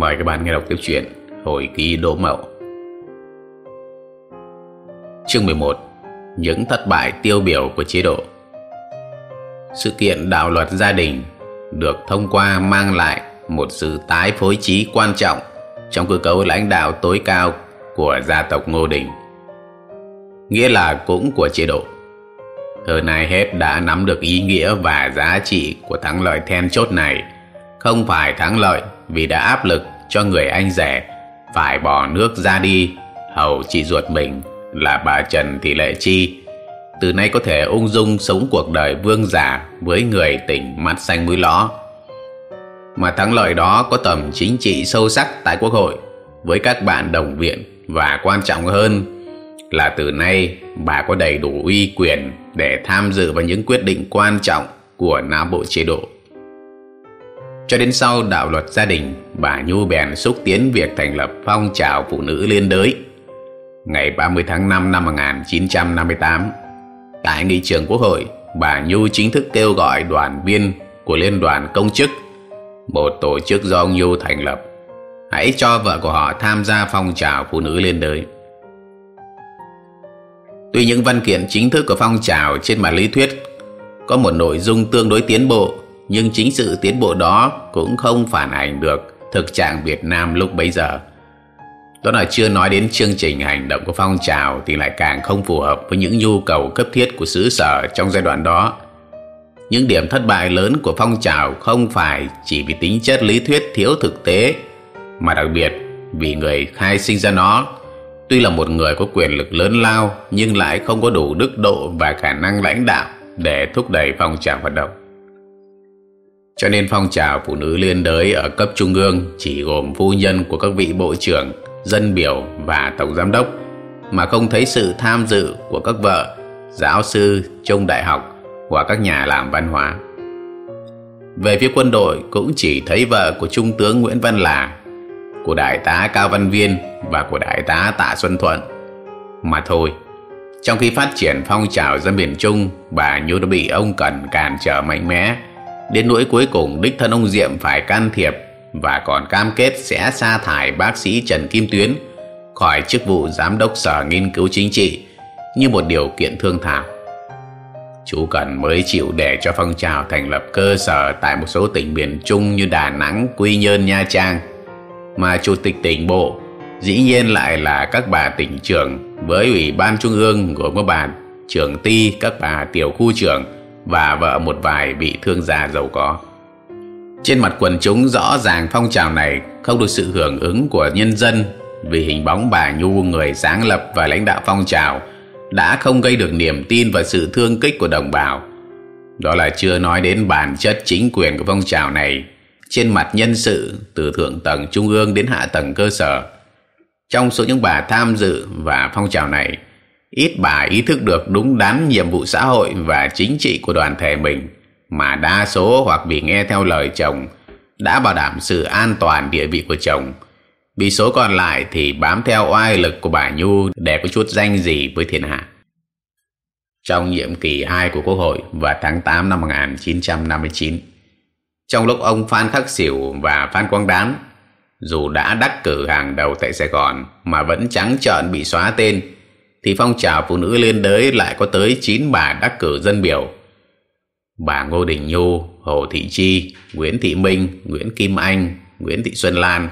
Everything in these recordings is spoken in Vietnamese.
Mời các bạn nghe đọc tiếp truyện Hồi ký Đỗ Mậu Chương 11 Những thất bại tiêu biểu của chế độ Sự kiện đạo luật gia đình được thông qua mang lại một sự tái phối trí quan trọng trong cơ cấu lãnh đạo tối cao của gia tộc Ngô Đình. Nghĩa là cũng của chế độ. Hơn ai hết đã nắm được ý nghĩa và giá trị của thắng lợi then chốt này. Không phải thắng lợi vì đã áp lực cho người anh rể, phải bỏ nước ra đi. Hầu chị ruột mình là bà Trần Thị Lệ Chi. Từ nay có thể ung dung sống cuộc đời vương giả với người tỉnh mắt xanh mũi ló mà thắng lợi đó có tầm chính trị sâu sắc tại quốc hội, với các bạn đồng viện và quan trọng hơn là từ nay bà có đầy đủ uy quyền để tham dự vào những quyết định quan trọng của Nam bộ chế độ cho đến sau đạo luật gia đình, bà Nhu bèn xúc tiến việc thành lập phong trào phụ nữ liên đới. Ngày 30 tháng 5 năm 1958, tại nghị trường quốc hội, bà Nhu chính thức kêu gọi đoàn viên của Liên đoàn Công chức, một tổ chức do ông Nhu thành lập, hãy cho vợ của họ tham gia phong trào phụ nữ liên đới. Tuy những văn kiện chính thức của phong trào trên mặt lý thuyết có một nội dung tương đối tiến bộ nhưng chính sự tiến bộ đó cũng không phản ảnh được thực trạng Việt Nam lúc bấy giờ. Đó là chưa nói đến chương trình hành động của phong trào thì lại càng không phù hợp với những nhu cầu cấp thiết của xứ sở trong giai đoạn đó. Những điểm thất bại lớn của phong trào không phải chỉ vì tính chất lý thuyết thiếu thực tế, mà đặc biệt vì người khai sinh ra nó tuy là một người có quyền lực lớn lao nhưng lại không có đủ đức độ và khả năng lãnh đạo để thúc đẩy phong trào hoạt động. Cho nên phong trào phụ nữ liên đới ở cấp trung ương chỉ gồm phu nhân của các vị bộ trưởng, dân biểu và tổng giám đốc, mà không thấy sự tham dự của các vợ, giáo sư, trung đại học hoặc các nhà làm văn hóa. Về phía quân đội cũng chỉ thấy vợ của Trung tướng Nguyễn Văn Là, của Đại tá Cao Văn Viên và của Đại tá Tạ Xuân Thuận. Mà thôi, trong khi phát triển phong trào dân miền Trung, bà Nhu đã bị ông Cần cản trở mạnh mẽ Đến nỗi cuối cùng đích thân ông Diệm phải can thiệp và còn cam kết sẽ sa thải bác sĩ Trần Kim Tuyến khỏi chức vụ giám đốc sở nghiên cứu chính trị như một điều kiện thương thảo. Chú Cần mới chịu để cho phong trào thành lập cơ sở tại một số tỉnh miền Trung như Đà Nẵng, Quy Nhơn, Nha Trang mà chủ tịch tỉnh bộ dĩ nhiên lại là các bà tỉnh trưởng với ủy ban trung ương gồm các bà trưởng ty, các bà tiểu khu trưởng và vợ một vài vị thương gia giàu có. Trên mặt quần chúng rõ ràng phong trào này không được sự hưởng ứng của nhân dân vì hình bóng bà Nhu người sáng lập và lãnh đạo phong trào đã không gây được niềm tin và sự thương kích của đồng bào. Đó là chưa nói đến bản chất chính quyền của phong trào này trên mặt nhân sự từ thượng tầng trung ương đến hạ tầng cơ sở. Trong số những bà tham dự và phong trào này, ít bà ý thức được đúng đắn nhiệm vụ xã hội và chính trị của đoàn thể mình mà đa số hoặc vì nghe theo lời chồng đã bảo đảm sự an toàn địa vị của chồng vì số còn lại thì bám theo oai lực của bà Nhu để có chút danh gì với thiên hạ. Trong nhiệm kỳ 2 của Quốc hội vào tháng 8 năm 1959, trong lúc ông Phan Khắc Sỉu và Phan Quang Đán dù đã đắc cử hàng đầu tại Sài Gòn mà vẫn trắng trợn bị xóa tên thì phong trào phụ nữ liên đới lại có tới 9 bà đắc cử dân biểu. Bà Ngô Đình Nhu, Hồ Thị Chi, Nguyễn Thị Minh, Nguyễn Kim Anh, Nguyễn Thị Xuân Lan,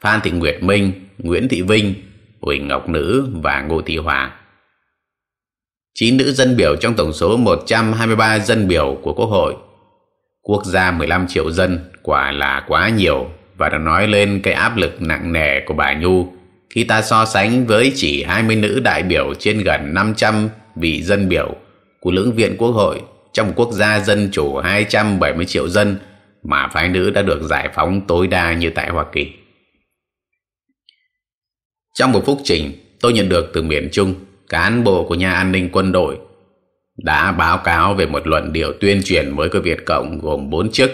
Phan Thị Nguyệt Minh, Nguyễn Thị Vinh, Huỳnh Ngọc Nữ và Ngô Thị Hòa. Chín nữ dân biểu trong tổng số 123 dân biểu của Quốc hội. Quốc gia 15 triệu dân quả là quá nhiều và đã nói lên cái áp lực nặng nề của bà Nhu khi ta so sánh với chỉ 20 nữ đại biểu trên gần 500 vị dân biểu của lưỡng viện quốc hội trong một quốc gia dân chủ 270 triệu dân mà phái nữ đã được giải phóng tối đa như tại Hoa Kỳ. Trong một phúc trình, tôi nhận được từ miền Trung, cán bộ của nhà an ninh quân đội đã báo cáo về một luận điệu tuyên truyền với cơ Việt Cộng gồm 4 chức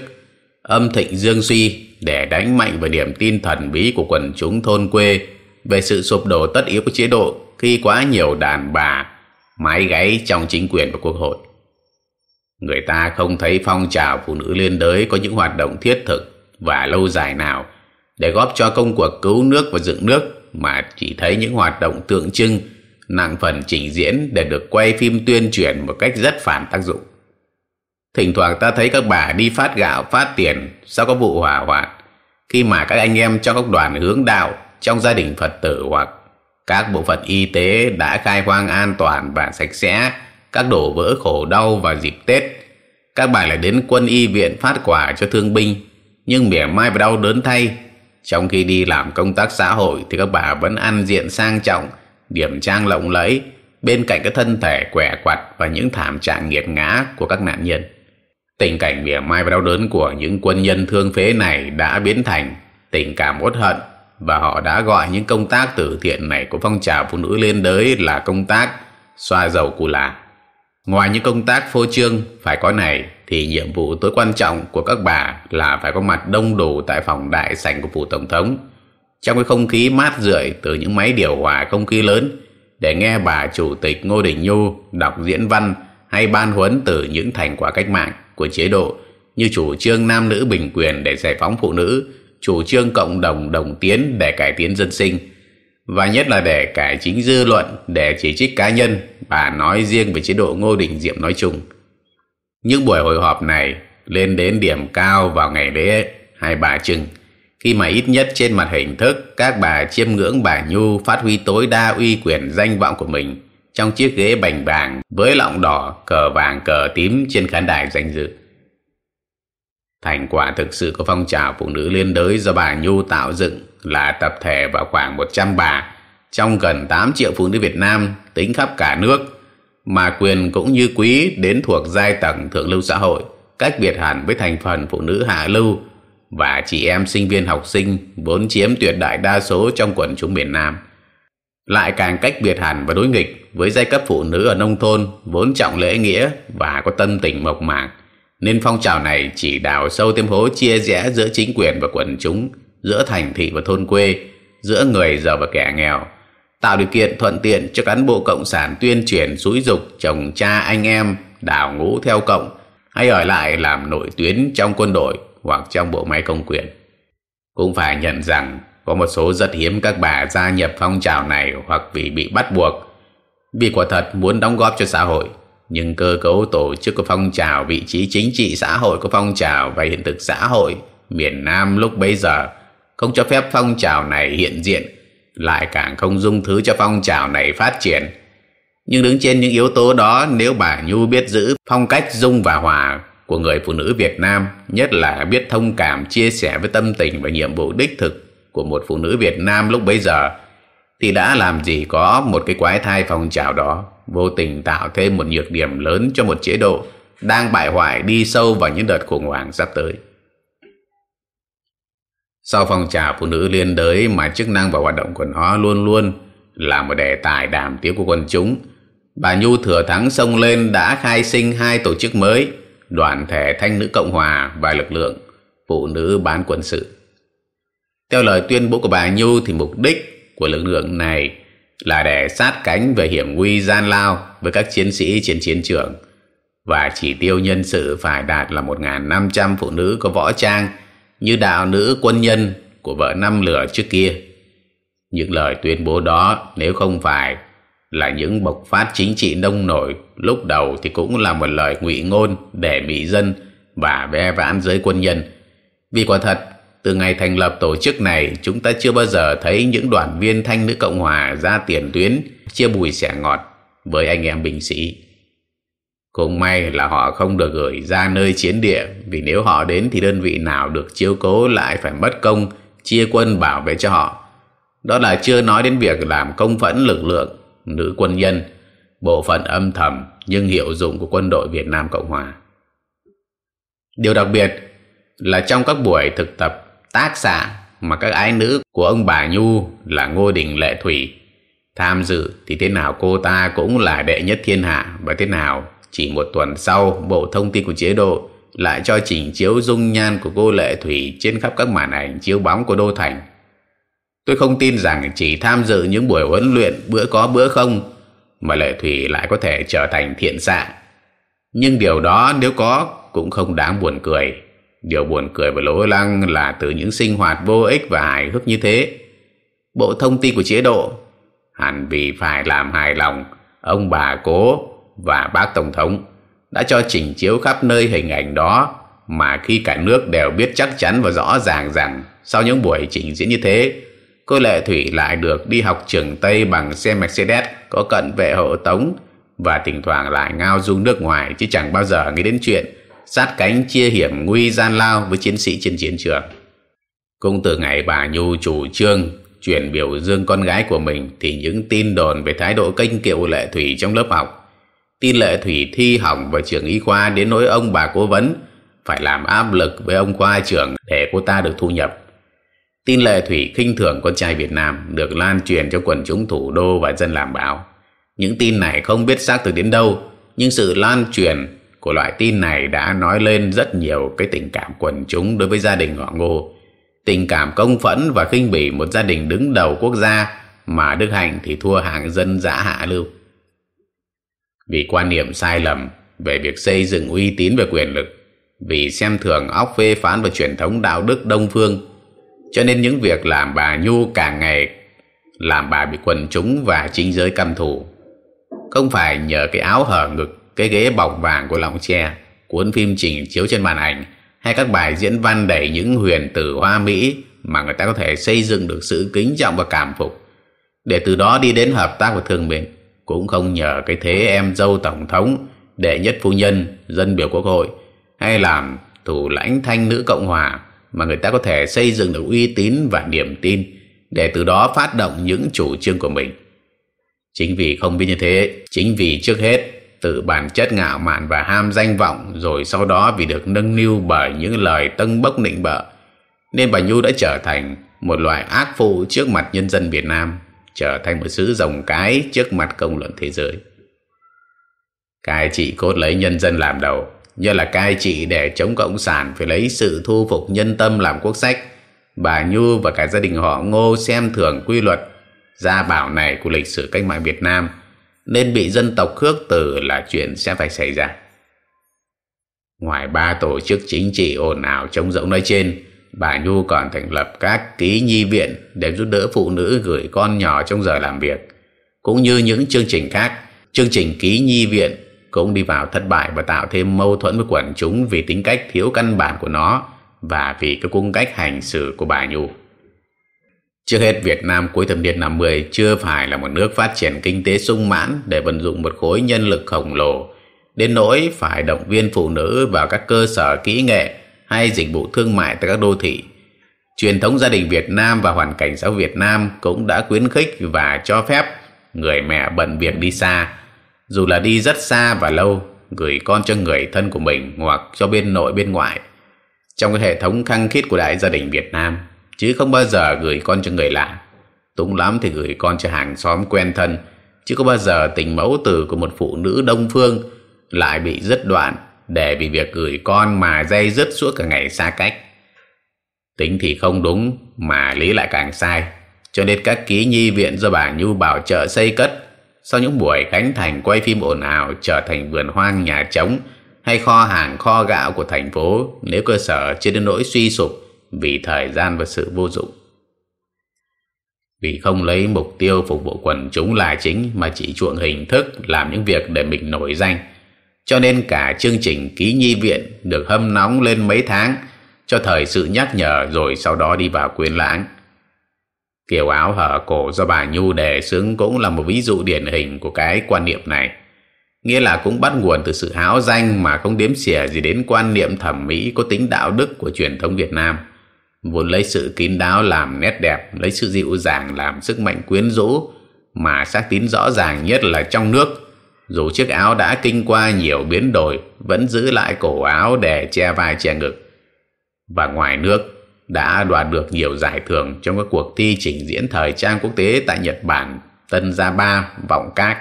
âm thịnh dương suy để đánh mạnh vào niềm tin thần bí của quần chúng thôn quê về sự sụp đổ tất yếu của chế độ khi quá nhiều đàn bà mái gáy trong chính quyền và quốc hội. Người ta không thấy phong trào phụ nữ liên đới có những hoạt động thiết thực và lâu dài nào để góp cho công cuộc cứu nước và dựng nước mà chỉ thấy những hoạt động tượng trưng nặng phần trình diễn để được quay phim tuyên truyền một cách rất phản tác dụng. Thỉnh thoảng ta thấy các bà đi phát gạo, phát tiền sau các vụ hỏa hoạn khi mà các anh em trong các đoàn hướng đạo trong gia đình Phật tử hoặc các bộ phận y tế đã khai hoang an toàn và sạch sẽ các đổ vỡ khổ đau vào dịp Tết. Các bà lại đến quân y viện phát quà cho thương binh nhưng mỉa mai và đau đớn thay. Trong khi đi làm công tác xã hội thì các bà vẫn ăn diện sang trọng, điểm trang lộng lẫy bên cạnh các thân thể quẻ quặt và những thảm trạng nghiệt ngã của các nạn nhân. Tình cảnh mỉa mai và đau đớn của những quân nhân thương phế này đã biến thành tình cảm uất hận và họ đã gọi những công tác từ thiện này của phong trào phụ nữ lên đới là công tác xoa dầu cù là. Ngoài những công tác phô trương phải có này thì nhiệm vụ tối quan trọng của các bà là phải có mặt đông đủ tại phòng đại sảnh của phủ tổng thống trong cái không khí mát rượi từ những máy điều hòa không khí lớn để nghe bà chủ tịch Ngô Đình Nhu đọc diễn văn hay ban huấn từ những thành quả cách mạng của chế độ như chủ trương nam nữ bình quyền để giải phóng phụ nữ, chủ trương cộng đồng đồng tiến để cải tiến dân sinh, và nhất là để cải chính dư luận để chỉ trích cá nhân, và nói riêng về chế độ Ngô Đình Diệm nói chung. Những buổi hội họp này lên đến điểm cao vào ngày lễ hai bà trưng, khi mà ít nhất trên mặt hình thức các bà chiêm ngưỡng bà Nhu phát huy tối đa uy quyền danh vọng của mình trong chiếc ghế bành bàng với lọng đỏ, cờ vàng, cờ tím trên khán đài danh dự. Thành quả thực sự của phong trào phụ nữ liên đới do bà Nhu tạo dựng là tập thể vào khoảng 100 bà, trong gần 8 triệu phụ nữ Việt Nam, tính khắp cả nước, mà quyền cũng như quý đến thuộc giai tầng thượng lưu xã hội, cách biệt hẳn với thành phần phụ nữ hạ lưu và chị em sinh viên học sinh vốn chiếm tuyệt đại đa số trong quần chúng miền Nam. Lại càng cách biệt hẳn và đối nghịch với giai cấp phụ nữ ở nông thôn vốn trọng lễ nghĩa và có tâm tình mộc mạc nên phong trào này chỉ đào sâu thêm hố chia rẽ giữa chính quyền và quần chúng, giữa thành thị và thôn quê, giữa người giàu và kẻ nghèo, tạo điều kiện thuận tiện cho cán bộ cộng sản tuyên truyền xúi dục chồng cha anh em đào ngũ theo cộng, hay ở lại làm nội tuyến trong quân đội hoặc trong bộ máy công quyền. Cũng phải nhận rằng có một số rất hiếm các bà gia nhập phong trào này hoặc vì bị bắt buộc, vì quả thật muốn đóng góp cho xã hội nhưng cơ cấu tổ chức của phong trào, vị trí chính trị xã hội của phong trào và hiện thực xã hội miền Nam lúc bấy giờ không cho phép phong trào này hiện diện, lại càng không dung thứ cho phong trào này phát triển. Nhưng đứng trên những yếu tố đó, nếu bà Nhu biết giữ phong cách dung và hòa của người phụ nữ Việt Nam, nhất là biết thông cảm, chia sẻ với tâm tình và nhiệm vụ đích thực của một phụ nữ Việt Nam lúc bấy giờ, thì đã làm gì có một cái quái thai phong trào đó vô tình tạo thêm một nhược điểm lớn cho một chế độ đang bại hoại đi sâu vào những đợt khủng hoảng sắp tới. Sau phong trào phụ nữ liên đới mà chức năng và hoạt động của nó luôn luôn là một đề tài đàm tiếu của quân chúng, bà Nhu thừa thắng sông lên đã khai sinh hai tổ chức mới, đoàn thể Thanh nữ Cộng Hòa và lực lượng phụ nữ bán quân sự. Theo lời tuyên bố của bà Nhu thì mục đích của lực lượng này là để sát cánh về hiểm nguy gian lao với các chiến sĩ trên chiến trường và chỉ tiêu nhân sự phải đạt là 1.500 phụ nữ có võ trang như đạo nữ quân nhân của vợ năm lửa trước kia. Những lời tuyên bố đó nếu không phải là những bộc phát chính trị nông nổi lúc đầu thì cũng là một lời ngụy ngôn để mỹ dân và ve vãn giới quân nhân. Vì quả thật, từ ngày thành lập tổ chức này, chúng ta chưa bao giờ thấy những đoàn viên thanh nữ Cộng Hòa ra tiền tuyến chia bùi sẻ ngọt với anh em binh sĩ. Cũng may là họ không được gửi ra nơi chiến địa vì nếu họ đến thì đơn vị nào được chiếu cố lại phải mất công chia quân bảo vệ cho họ. Đó là chưa nói đến việc làm công phẫn lực lượng, nữ quân nhân, bộ phận âm thầm nhưng hiệu dụng của quân đội Việt Nam Cộng Hòa. Điều đặc biệt là trong các buổi thực tập tác giả mà các ái nữ của ông bà Nhu là Ngô Đình Lệ Thủy tham dự thì thế nào cô ta cũng là đệ nhất thiên hạ, và thế nào chỉ một tuần sau bộ thông tin của chế độ lại cho chỉnh chiếu dung nhan của cô Lệ Thủy trên khắp các màn ảnh chiếu bóng của Đô Thành. Tôi không tin rằng chỉ tham dự những buổi huấn luyện bữa có bữa không mà Lệ Thủy lại có thể trở thành thiện xạ. Nhưng điều đó nếu có cũng không đáng buồn cười Điều buồn cười và lố lăng là từ những sinh hoạt vô ích và hài hước như thế. Bộ thông tin của chế độ, hẳn vì phải làm hài lòng, ông bà cố và bác Tổng thống đã cho trình chiếu khắp nơi hình ảnh đó mà khi cả nước đều biết chắc chắn và rõ ràng rằng sau những buổi trình diễn như thế, cô Lệ Thủy lại được đi học trường Tây bằng xe Mercedes có cận vệ hộ tống và thỉnh thoảng lại ngao du nước ngoài chứ chẳng bao giờ nghĩ đến chuyện sát cánh chia hiểm nguy gian lao với chiến sĩ trên chiến trường. Cũng từ ngày bà Nhu chủ trương chuyển biểu dương con gái của mình thì những tin đồn về thái độ kênh kiệu Lệ Thủy trong lớp học, tin Lệ Thủy thi hỏng vào trường y khoa đến nỗi ông bà cố vấn phải làm áp lực với ông khoa trưởng để cô ta được thu nhập. Tin Lệ Thủy khinh thường con trai Việt Nam được lan truyền cho quần chúng thủ đô và dân làm báo. Những tin này không biết xác thực đến đâu, nhưng sự lan truyền của loại tin này đã nói lên rất nhiều cái tình cảm quần chúng đối với gia đình họ Ngô. Tình cảm công phẫn và khinh bỉ một gia đình đứng đầu quốc gia mà Đức Hạnh thì thua hàng dân dã hạ lưu. Vì quan niệm sai lầm về việc xây dựng uy tín về quyền lực, vì xem thường óc phê phán và truyền thống đạo đức đông phương, cho nên những việc làm bà Nhu càng ngày làm bà bị quần chúng và chính giới căm thù. Không phải nhờ cái áo hở ngực, cái ghế bọc vàng của lòng tre, cuốn phim trình chiếu trên màn ảnh, hay các bài diễn văn đầy những huyền tử hoa mỹ mà người ta có thể xây dựng được sự kính trọng và cảm phục. Để từ đó đi đến hợp tác và thương mến, cũng không nhờ cái thế em dâu tổng thống, đệ nhất phu nhân, dân biểu quốc hội, hay làm thủ lãnh thanh nữ Cộng Hòa mà người ta có thể xây dựng được uy tín và niềm tin để từ đó phát động những chủ trương của mình. Chính vì không biết như thế, chính vì trước hết tự bản chất ngạo mạn và ham danh vọng, rồi sau đó vì được nâng niu bởi những lời tân bốc nịnh bợ, nên bà Nhu đã trở thành một loại ác phụ trước mặt nhân dân Việt Nam, trở thành một sứ rồng cái trước mặt công luận thế giới. Cai trị cốt lấy nhân dân làm đầu như là cai trị để chống cộng sản phải lấy sự thu phục nhân tâm làm quốc sách, bà Nhu và cả gia đình họ ngô xem thường quy luật, gia bảo này của lịch sử cách mạng Việt Nam nên bị dân tộc khước từ là chuyện sẽ phải xảy ra. Ngoài ba tổ chức chính trị ồn ào chống rỗng nói trên, bà Nhu còn thành lập các ký nhi viện để giúp đỡ phụ nữ gửi con nhỏ trong giờ làm việc. Cũng như những chương trình khác, chương trình ký nhi viện cũng đi vào thất bại và tạo thêm mâu thuẫn với quần chúng vì tính cách thiếu căn bản của nó và vì cái cung cách hành xử của bà Nhu. Trước hết Việt Nam cuối thập niên 50 chưa phải là một nước phát triển kinh tế sung mãn để vận dụng một khối nhân lực khổng lồ đến nỗi phải động viên phụ nữ vào các cơ sở kỹ nghệ hay dịch vụ thương mại tại các đô thị. Truyền thống gia đình Việt Nam và hoàn cảnh giáo Việt Nam cũng đã khuyến khích và cho phép người mẹ bận việc đi xa, dù là đi rất xa và lâu, gửi con cho người thân của mình hoặc cho bên nội bên ngoại. Trong cái hệ thống khăng khít của đại gia đình Việt Nam, chứ không bao giờ gửi con cho người lạ. Túng lắm thì gửi con cho hàng xóm quen thân, chứ có bao giờ tình mẫu tử của một phụ nữ đông phương lại bị dứt đoạn để vì việc gửi con mà dây dứt suốt cả ngày xa cách. Tính thì không đúng mà lý lại càng sai, cho nên các ký nhi viện do bà Nhu bảo trợ xây cất sau những buổi khánh thành quay phim ồn ào trở thành vườn hoang nhà trống hay kho hàng kho gạo của thành phố nếu cơ sở chưa đến nỗi suy sụp vì thời gian và sự vô dụng. Vì không lấy mục tiêu phục vụ quần chúng là chính mà chỉ chuộng hình thức làm những việc để mình nổi danh. Cho nên cả chương trình ký nhi viện được hâm nóng lên mấy tháng cho thời sự nhắc nhở rồi sau đó đi vào quyến lãng. Kiểu áo hở cổ do bà Nhu đề xướng cũng là một ví dụ điển hình của cái quan niệm này. Nghĩa là cũng bắt nguồn từ sự háo danh mà không đếm xỉa gì đến quan niệm thẩm mỹ có tính đạo đức của truyền thống Việt Nam vốn lấy sự kín đáo làm nét đẹp lấy sự dịu dàng làm sức mạnh quyến rũ mà xác tín rõ ràng nhất là trong nước dù chiếc áo đã kinh qua nhiều biến đổi vẫn giữ lại cổ áo để che vai che ngực và ngoài nước đã đoạt được nhiều giải thưởng trong các cuộc thi trình diễn thời trang quốc tế tại Nhật Bản, Tân Gia Ba, Vọng Các.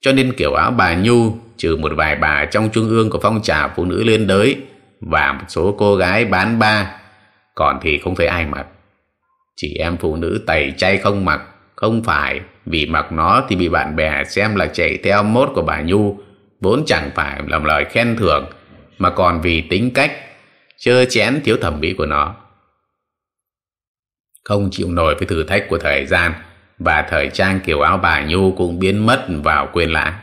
Cho nên kiểu áo bà Nhu, trừ một vài bà trong trung ương của phong trào phụ nữ liên đới và một số cô gái bán ba còn thì không thấy ai mặc chị em phụ nữ tẩy chay không mặc, không phải vì mặc nó thì bị bạn bè xem là chạy theo mốt của bà Nhu, vốn chẳng phải làm lời khen thưởng, mà còn vì tính cách chơ chén thiếu thẩm mỹ của nó. Không chịu nổi với thử thách của thời gian, và thời trang kiểu áo bà Nhu cũng biến mất vào quên lãng.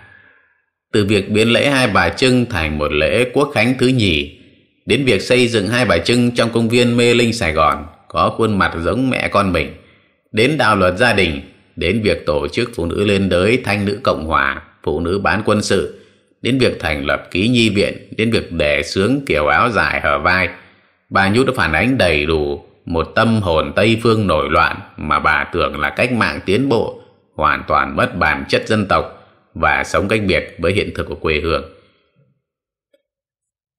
Từ việc biến lễ hai bà Trưng thành một lễ quốc khánh thứ nhì đến việc xây dựng hai bà Trưng trong công viên Mê Linh, Sài Gòn, có khuôn mặt giống mẹ con mình. Đến đạo luật gia đình, đến việc tổ chức phụ nữ lên đới thanh nữ cộng hòa, phụ nữ bán quân sự, đến việc thành lập ký nhi viện, đến việc để sướng kiểu áo dài hở vai. Bà nhu đã phản ánh đầy đủ một tâm hồn tây phương nổi loạn mà bà tưởng là cách mạng tiến bộ, hoàn toàn mất bản chất dân tộc và sống cách biệt với hiện thực của quê hương.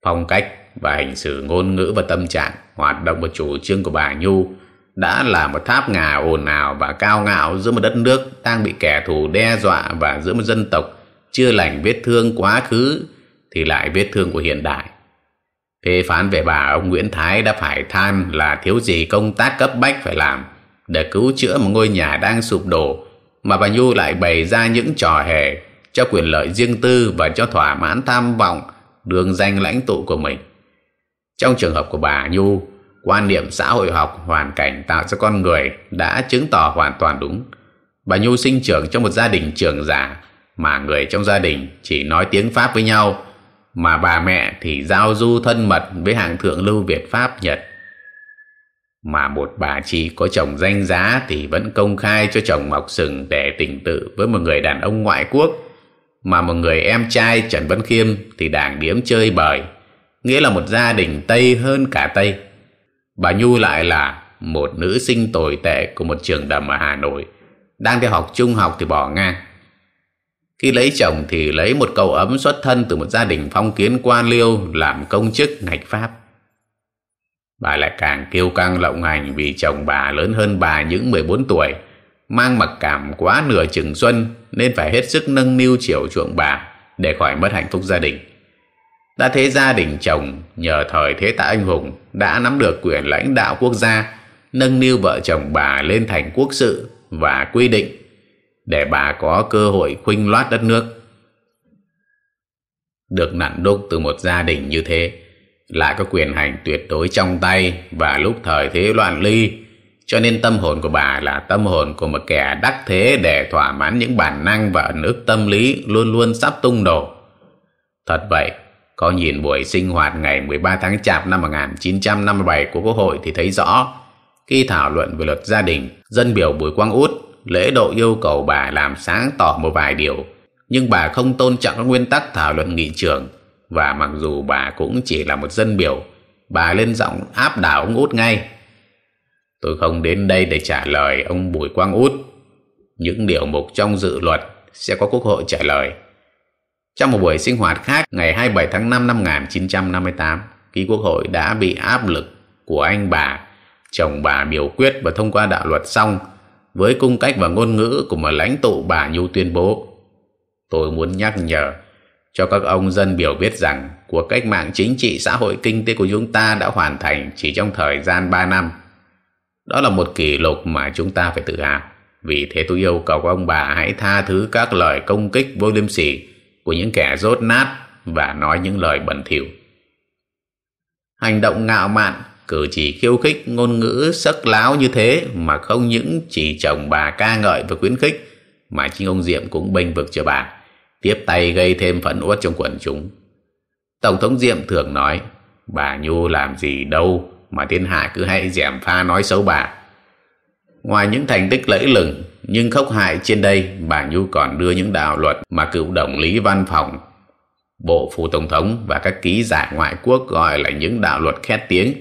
Phong cách và hành xử ngôn ngữ và tâm trạng, hoạt động và chủ trương của bà nhu đã là một tháp ngà ồn ào và cao ngạo giữa một đất nước đang bị kẻ thù đe dọa và giữa một dân tộc chưa lành vết thương quá khứ thì lại vết thương của hiện đại. Phê phán về bà, ông Nguyễn Thái đã phải than là thiếu gì công tác cấp bách phải làm để cứu chữa một ngôi nhà đang sụp đổ mà bà Nhu lại bày ra những trò hề cho quyền lợi riêng tư và cho thỏa mãn tham vọng đường danh lãnh tụ của mình. Trong trường hợp của bà Nhu, quan niệm xã hội học hoàn cảnh tạo cho con người đã chứng tỏ hoàn toàn đúng. Bà Nhu sinh trưởng trong một gia đình trưởng giả mà người trong gia đình chỉ nói tiếng Pháp với nhau mà bà mẹ thì giao du thân mật với hàng thượng lưu Việt Pháp Nhật. Mà một bà chị có chồng danh giá thì vẫn công khai cho chồng mọc sừng để tình tự với một người đàn ông ngoại quốc mà một người em trai Trần Văn Khiêm thì đảng điếm chơi bời nghĩa là một gia đình Tây hơn cả Tây. Bà Nhu lại là một nữ sinh tồi tệ của một trường đầm ở Hà Nội đang theo học trung học thì bỏ ngang khi lấy chồng thì lấy một cậu ấm xuất thân từ một gia đình phong kiến quan liêu làm công chức ngạch Pháp. Bà lại càng kiêu căng lộng hành vì chồng bà lớn hơn bà những 14 tuổi, mang mặc cảm quá nửa chừng xuân nên phải hết sức nâng niu chiều chuộng bà để khỏi mất hạnh phúc gia đình. Đã thế gia đình chồng nhờ thời thế tạ anh hùng đã nắm được quyền lãnh đạo quốc gia, nâng niu vợ chồng bà lên thành quốc sự và quy định để bà có cơ hội khuynh loát đất nước. Được nặn đúc từ một gia đình như thế, lại có quyền hành tuyệt đối trong tay và lúc thời thế loạn ly, cho nên tâm hồn của bà là tâm hồn của một kẻ đắc thế để thỏa mãn những bản năng và ẩn ức tâm lý luôn luôn sắp tung đổ. Thật vậy, có nhìn buổi sinh hoạt ngày 13 tháng Chạp năm 1957 của Quốc hội thì thấy rõ khi thảo luận về luật gia đình, dân biểu Bùi Quang Út lễ độ yêu cầu bà làm sáng tỏ một vài điều. Nhưng bà không tôn trọng các nguyên tắc thảo luận nghị trường và mặc dù bà cũng chỉ là một dân biểu bà lên giọng áp đảo ông út ngay. Tôi không đến đây để trả lời ông bùi quang út. Những điều mục trong dự luật sẽ có quốc hội trả lời trong một buổi sinh hoạt khác, ngày 27 tháng 5 năm 1958 ký quốc hội đã bị áp lực của anh bà, chồng bà biểu quyết và thông qua đạo luật xong, với cung cách và ngôn ngữ của một lãnh tụ bà Nhu tuyên bố. Tôi muốn nhắc nhở cho các ông dân biểu biết rằng cuộc cách mạng chính trị xã hội kinh tế của chúng ta đã hoàn thành chỉ trong thời gian 3 năm. Đó là một kỷ lục mà chúng ta phải tự hào. Vì thế tôi yêu cầu ông bà hãy tha thứ các lời công kích vô liêm sỉ của những kẻ rốt nát và nói những lời bẩn thỉu. Hành động ngạo mạn, cử chỉ khiêu khích, ngôn ngữ sắc láo như thế mà không những chỉ chồng bà ca ngợi và khuyến khích, mà chính ông Diệm cũng bênh vực cho bà, tiếp tay gây thêm phẫn uất trong quần chúng Tổng thống Diệm thường nói, bà Nhu làm gì đâu mà thiên hạ cứ hay dẻm pha nói xấu bà ngoài những thành tích lẫy lừng nhưng khốc hại trên đây bà Nhu còn đưa những đạo luật mà cựu đồng lý văn phòng bộ phủ tổng thống và các ký giả ngoại quốc gọi là những đạo luật khét tiếng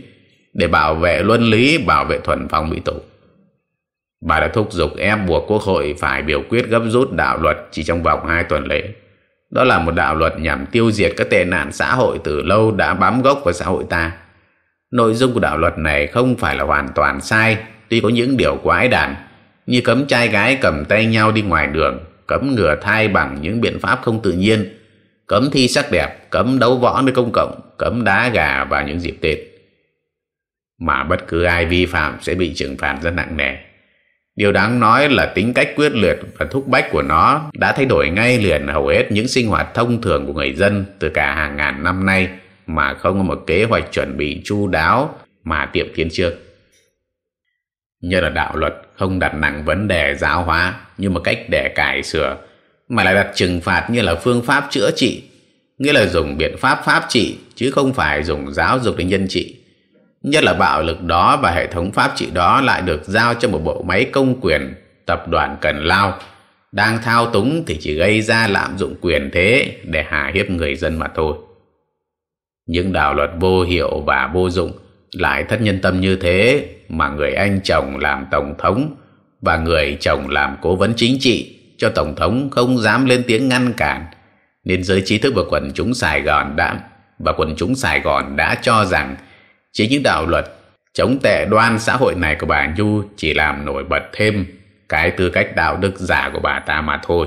để bảo vệ luân lý, bảo vệ thuần phong mỹ tục. Bà đã thúc giục ép buộc Quốc hội phải biểu quyết gấp rút đạo luật chỉ trong vòng hai tuần lễ. Đó là một đạo luật nhằm tiêu diệt các tệ nạn xã hội từ lâu đã bám gốc vào xã hội ta. Nội dung của đạo luật này không phải là hoàn toàn sai, tuy có những điều quái đản như cấm trai gái cầm tay nhau đi ngoài đường, cấm ngừa thai bằng những biện pháp không tự nhiên, cấm thi sắc đẹp, cấm đấu võ nơi công cộng, cấm đá gà vào những dịp Tết mà bất cứ ai vi phạm sẽ bị trừng phạt rất nặng nề. Điều đáng nói là tính cách quyết liệt và thúc bách của nó đã thay đổi ngay liền hầu hết những sinh hoạt thông thường của người dân từ cả hàng ngàn năm nay mà không có một kế hoạch chuẩn bị chu đáo mà tiệm tiến trước. Nhờ là đạo luật không đặt nặng vấn đề giáo hóa như một cách để cải sửa, mà lại đặt trừng phạt như là phương pháp chữa trị, nghĩa là dùng biện pháp pháp trị chứ không phải dùng giáo dục để nhân trị. Nhất là bạo lực đó và hệ thống pháp trị đó lại được giao cho một bộ máy công quyền, tập đoàn cần lao, đang thao túng thì chỉ gây ra lạm dụng quyền thế để hà hiếp người dân mà thôi. Những đạo luật vô hiệu và vô dụng lại thất nhân tâm như thế mà người anh chồng làm tổng thống và người chồng làm cố vấn chính trị cho tổng thống không dám lên tiếng ngăn cản nên giới trí thức và quần chúng Sài Gòn đã và quần chúng Sài Gòn đã cho rằng chính những đạo luật chống tệ đoan xã hội này của bà Nhu chỉ làm nổi bật thêm cái tư cách đạo đức giả của bà ta mà thôi.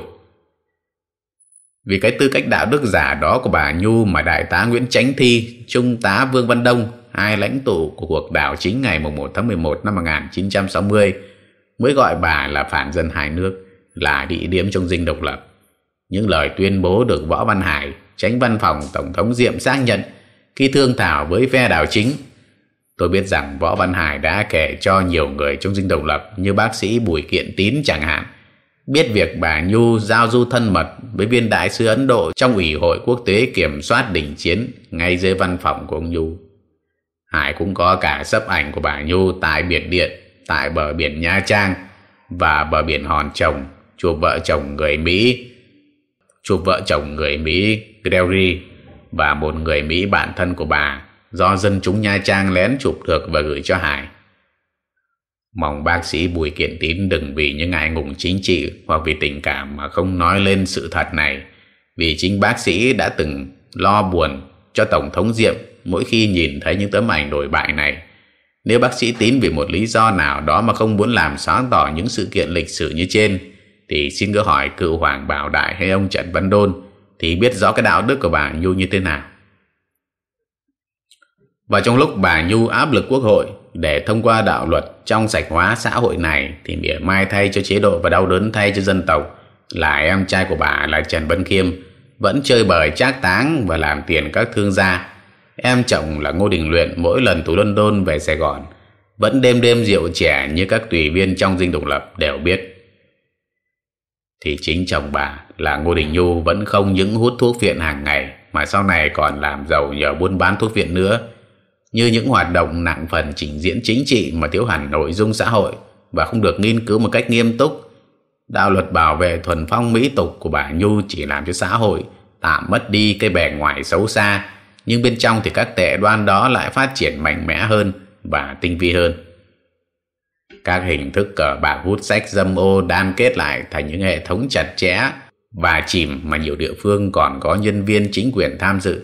Vì cái tư cách đạo đức giả đó của bà Nhu mà Đại tá Nguyễn Chánh Thi, Trung tá Vương Văn Đông, hai lãnh tụ của cuộc đảo chính ngày 1 tháng 11 năm 1960 mới gọi bà là phản dân hai nước, là địa điểm trong dinh độc lập. Những lời tuyên bố được Võ Văn Hải, tránh văn phòng Tổng thống Diệm xác nhận khi thương thảo với phe đảo chính Tôi biết rằng Võ Văn Hải đã kể cho nhiều người trong dinh độc lập như bác sĩ Bùi Kiện Tín chẳng hạn biết việc bà Nhu giao du thân mật với viên đại sứ Ấn Độ trong Ủy hội quốc tế kiểm soát đỉnh chiến ngay dưới văn phòng của ông Nhu. Hải cũng có cả sấp ảnh của bà Nhu tại biển Điện, tại bờ biển Nha Trang và bờ biển Hòn chồng chụp vợ chồng người Mỹ, chụp vợ chồng người Mỹ Gregory và một người Mỹ bạn thân của bà do dân chúng Nha Trang lén chụp được và gửi cho Hải. Mong bác sĩ Bùi Kiện Tín đừng vì những ngại ngùng chính trị hoặc vì tình cảm mà không nói lên sự thật này, vì chính bác sĩ đã từng lo buồn cho Tổng thống Diệm mỗi khi nhìn thấy những tấm ảnh đổi bại này. Nếu bác sĩ Tín vì một lý do nào đó mà không muốn làm sáng tỏ những sự kiện lịch sử như trên, thì xin cứ hỏi cựu Hoàng Bảo Đại hay ông Trần Văn Đôn thì biết rõ cái đạo đức của bà Nhu như thế nào. Và trong lúc bà Nhu áp lực quốc hội để thông qua đạo luật trong sạch hóa xã hội này thì mỉa mai thay cho chế độ và đau đớn thay cho dân tộc là em trai của bà là Trần Văn Khiêm vẫn chơi bời trác táng và làm tiền các thương gia. Em chồng là Ngô Đình Luyện mỗi lần từ London về Sài Gòn vẫn đêm đêm rượu trẻ như các tùy viên trong dinh độc lập đều biết. Thì chính chồng bà là Ngô Đình Nhu vẫn không những hút thuốc viện hàng ngày mà sau này còn làm giàu nhờ buôn bán thuốc viện nữa như những hoạt động nặng phần trình diễn chính trị mà thiếu hẳn nội dung xã hội và không được nghiên cứu một cách nghiêm túc. Đạo luật bảo vệ thuần phong mỹ tục của bà Nhu chỉ làm cho xã hội tạm mất đi cái bề ngoài xấu xa, nhưng bên trong thì các tệ đoan đó lại phát triển mạnh mẽ hơn và tinh vi hơn. Các hình thức cờ bạc hút sách dâm ô đan kết lại thành những hệ thống chặt chẽ và chìm mà nhiều địa phương còn có nhân viên chính quyền tham dự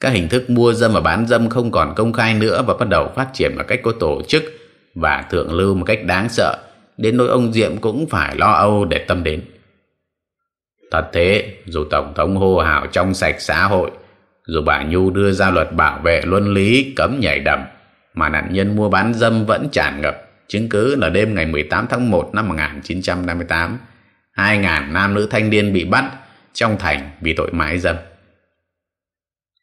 các hình thức mua dâm và bán dâm không còn công khai nữa và bắt đầu phát triển một cách có tổ chức và thượng lưu một cách đáng sợ đến nỗi ông Diệm cũng phải lo âu để tâm đến. Thật thế, dù Tổng thống hô hào trong sạch xã hội, dù bà Nhu đưa ra luật bảo vệ luân lý cấm nhảy đầm, mà nạn nhân mua bán dâm vẫn tràn ngập. Chứng cứ là đêm ngày 18 tháng 1 năm 1958, 2.000 nam nữ thanh niên bị bắt trong thành vì tội mãi dâm.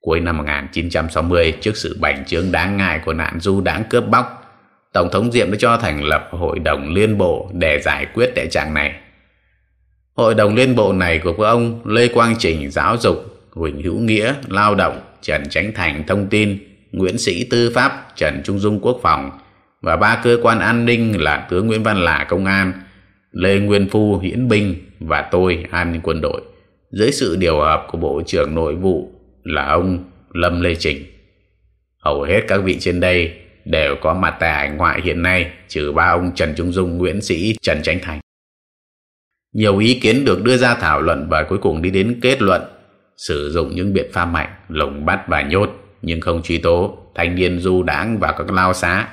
Cuối năm 1960, trước sự bành trướng đáng ngại của nạn du đáng cướp bóc, Tổng thống Diệm đã cho thành lập Hội đồng Liên Bộ để giải quyết tệ trạng này. Hội đồng Liên Bộ này của các ông Lê Quang Trình giáo dục, Huỳnh Hữu Nghĩa lao động, Trần Chánh Thành thông tin, Nguyễn Sĩ tư pháp, Trần Trung Dung quốc phòng và ba cơ quan an ninh là tướng Nguyễn Văn Lạ công an, Lê Nguyên Phu Hiễn binh và tôi an ninh quân đội dưới sự điều hợp của Bộ trưởng Nội vụ là ông Lâm Lê Trình. Hầu hết các vị trên đây đều có mặt tại hải ngoại hiện nay trừ ba ông Trần Trung Dung, Nguyễn Sĩ, Trần Chánh Thành. Nhiều ý kiến được đưa ra thảo luận và cuối cùng đi đến kết luận sử dụng những biện pháp mạnh, lồng bắt và nhốt nhưng không truy tố thanh niên du đãng vào các lao xá.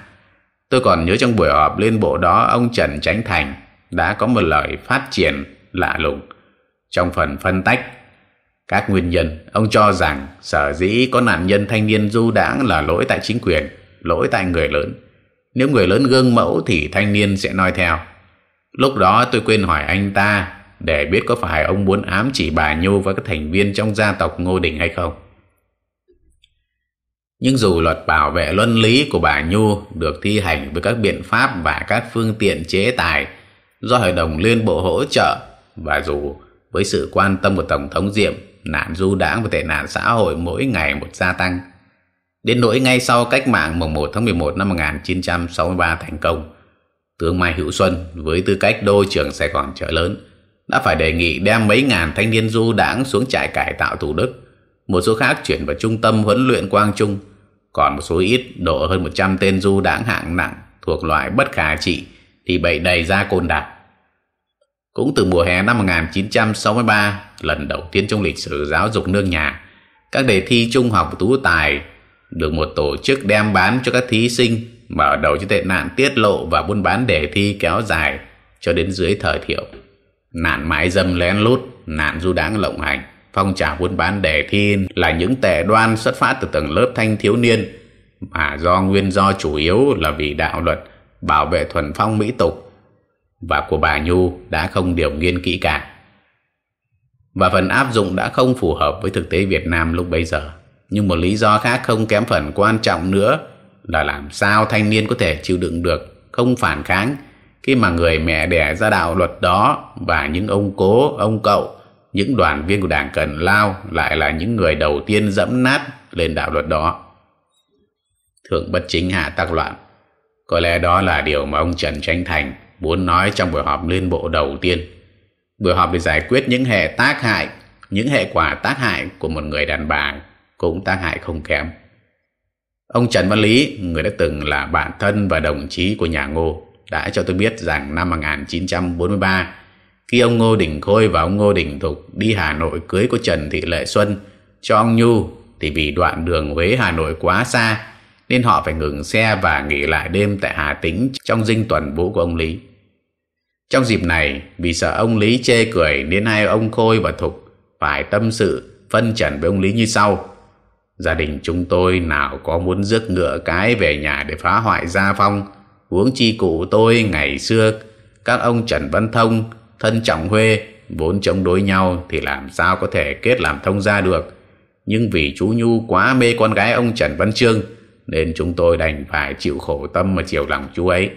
Tôi còn nhớ trong buổi họp liên bộ đó ông Trần Chánh Thành đã có một lời phát triển lạ lùng trong phần phân tách các nguyên nhân, ông cho rằng sở dĩ có nạn nhân thanh niên du đãng là lỗi tại chính quyền, lỗi tại người lớn. Nếu người lớn gương mẫu thì thanh niên sẽ nói theo. Lúc đó tôi quên hỏi anh ta để biết có phải ông muốn ám chỉ bà Nhu và các thành viên trong gia tộc Ngô Đình hay không. Nhưng dù luật bảo vệ luân lý của bà Nhu được thi hành với các biện pháp và các phương tiện chế tài do Hội đồng Liên Bộ hỗ trợ và dù với sự quan tâm của Tổng thống Diệm, nạn du đảng và tệ nạn xã hội mỗi ngày một gia tăng. Đến nỗi ngay sau cách mạng mùng 1 tháng 11 năm 1963 thành công, tướng Mai Hữu Xuân với tư cách đô trưởng Sài Gòn chợ lớn đã phải đề nghị đem mấy ngàn thanh niên du đảng xuống trại cải tạo Thủ Đức, một số khác chuyển vào trung tâm huấn luyện Quang Trung, còn một số ít độ hơn 100 tên du đảng hạng nặng thuộc loại bất khả trị thì bậy đầy ra côn đảo. Cũng từ mùa hè năm 1963, lần đầu tiên trong lịch sử giáo dục nước nhà, các đề thi trung học tú tài được một tổ chức đem bán cho các thí sinh mở đầu cho tệ nạn tiết lộ và buôn bán đề thi kéo dài cho đến dưới thời thiệu. Nạn mãi dâm lén lút, nạn du đáng lộng hành, phong trào buôn bán đề thi là những tệ đoan xuất phát từ tầng lớp thanh thiếu niên mà do nguyên do chủ yếu là vì đạo luật bảo vệ thuần phong mỹ tục và của bà Nhu đã không điều nghiên kỹ cả. Và phần áp dụng đã không phù hợp với thực tế Việt Nam lúc bấy giờ. Nhưng một lý do khác không kém phần quan trọng nữa là làm sao thanh niên có thể chịu đựng được, không phản kháng khi mà người mẹ đẻ ra đạo luật đó và những ông cố, ông cậu, những đoàn viên của đảng Cần Lao lại là những người đầu tiên dẫm nát lên đạo luật đó. Thượng bất chính hạ tác loạn. Có lẽ đó là điều mà ông Trần Tranh Thành muốn nói trong buổi họp liên bộ đầu tiên. Buổi họp để giải quyết những hệ tác hại, những hệ quả tác hại của một người đàn bà cũng tác hại không kém. Ông Trần Văn Lý, người đã từng là bạn thân và đồng chí của nhà Ngô, đã cho tôi biết rằng năm 1943, khi ông Ngô Đình Khôi và ông Ngô Đình Thục đi Hà Nội cưới của Trần Thị Lệ Xuân cho ông Nhu thì vì đoạn đường Huế Hà Nội quá xa nên họ phải ngừng xe và nghỉ lại đêm tại Hà Tĩnh trong dinh tuần vũ của ông Lý. Trong dịp này, vì sợ ông Lý chê cười nên hai ông Khôi và Thục phải tâm sự phân trần với ông Lý như sau. Gia đình chúng tôi nào có muốn rước ngựa cái về nhà để phá hoại gia phong, huống chi cụ tôi ngày xưa, các ông Trần Văn Thông, thân trọng Huê, vốn chống đối nhau thì làm sao có thể kết làm thông gia được. Nhưng vì chú Nhu quá mê con gái ông Trần Văn Trương, nên chúng tôi đành phải chịu khổ tâm mà chiều lòng chú ấy.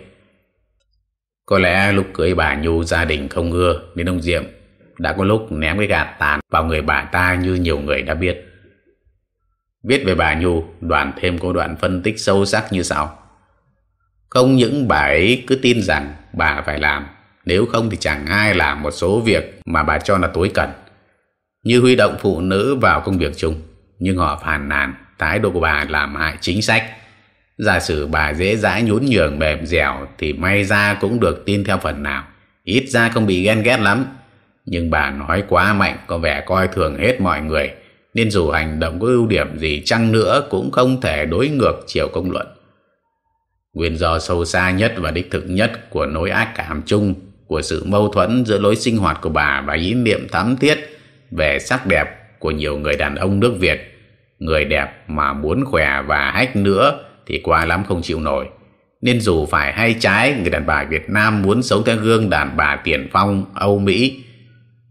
Có lẽ lúc cưới bà Nhu gia đình không ưa nên ông Diệm đã có lúc ném cái gạt tàn vào người bà ta như nhiều người đã biết. Viết về bà Nhu, đoàn thêm có đoạn phân tích sâu sắc như sau. Không những bà ấy cứ tin rằng bà phải làm, nếu không thì chẳng ai làm một số việc mà bà cho là tối cần. Như huy động phụ nữ vào công việc chung, nhưng họ phàn nàn thái độ của bà làm hại chính sách. Giả sử bà dễ dãi nhún nhường mềm dẻo thì may ra cũng được tin theo phần nào. Ít ra không bị ghen ghét lắm. Nhưng bà nói quá mạnh có vẻ coi thường hết mọi người. Nên dù hành động có ưu điểm gì chăng nữa cũng không thể đối ngược chiều công luận. Nguyên do sâu xa nhất và đích thực nhất của nỗi ác cảm chung của sự mâu thuẫn giữa lối sinh hoạt của bà và ý niệm thắm thiết về sắc đẹp của nhiều người đàn ông nước Việt người đẹp mà muốn khỏe và hách nữa thì qua lắm không chịu nổi. Nên dù phải hay trái, người đàn bà Việt Nam muốn sống theo gương đàn bà tiền phong Âu Mỹ,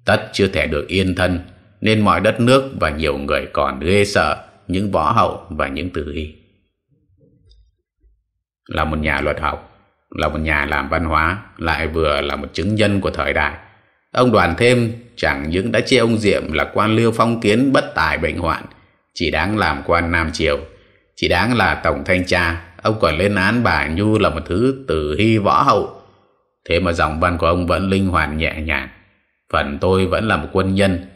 tất chưa thể được yên thân, nên mọi đất nước và nhiều người còn ghê sợ những võ hậu và những tử hy. Là một nhà luật học, là một nhà làm văn hóa, lại vừa là một chứng nhân của thời đại. Ông đoàn thêm chẳng những đã chê ông Diệm là quan liêu phong kiến bất tài bệnh hoạn, chỉ đáng làm quan Nam Triều, chỉ đáng là tổng thanh tra, ông còn lên án bà Nhu là một thứ tử hy võ hậu. Thế mà dòng văn của ông vẫn linh hoạt nhẹ nhàng. Phần tôi vẫn là một quân nhân,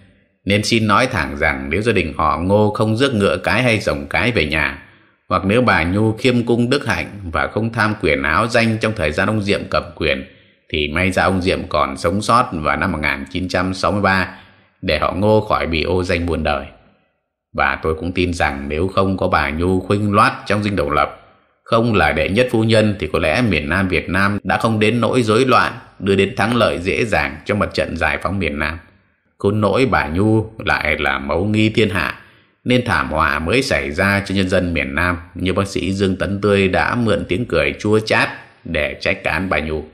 nên xin nói thẳng rằng nếu gia đình họ ngô không rước ngựa cái hay rồng cái về nhà, hoặc nếu bà Nhu khiêm cung đức hạnh và không tham quyền áo danh trong thời gian ông Diệm cầm quyền, thì may ra ông Diệm còn sống sót vào năm 1963 để họ ngô khỏi bị ô danh buồn đời. Và tôi cũng tin rằng nếu không có bà Nhu khuynh loát trong dinh độc lập, không là đệ nhất phu nhân thì có lẽ miền Nam Việt Nam đã không đến nỗi rối loạn, đưa đến thắng lợi dễ dàng trong mặt trận giải phóng miền Nam. Cốt nỗi bà Nhu lại là mẫu nghi thiên hạ, nên thảm họa mới xảy ra cho nhân dân miền Nam như bác sĩ Dương Tấn Tươi đã mượn tiếng cười chua chát để trách cán bà Nhu.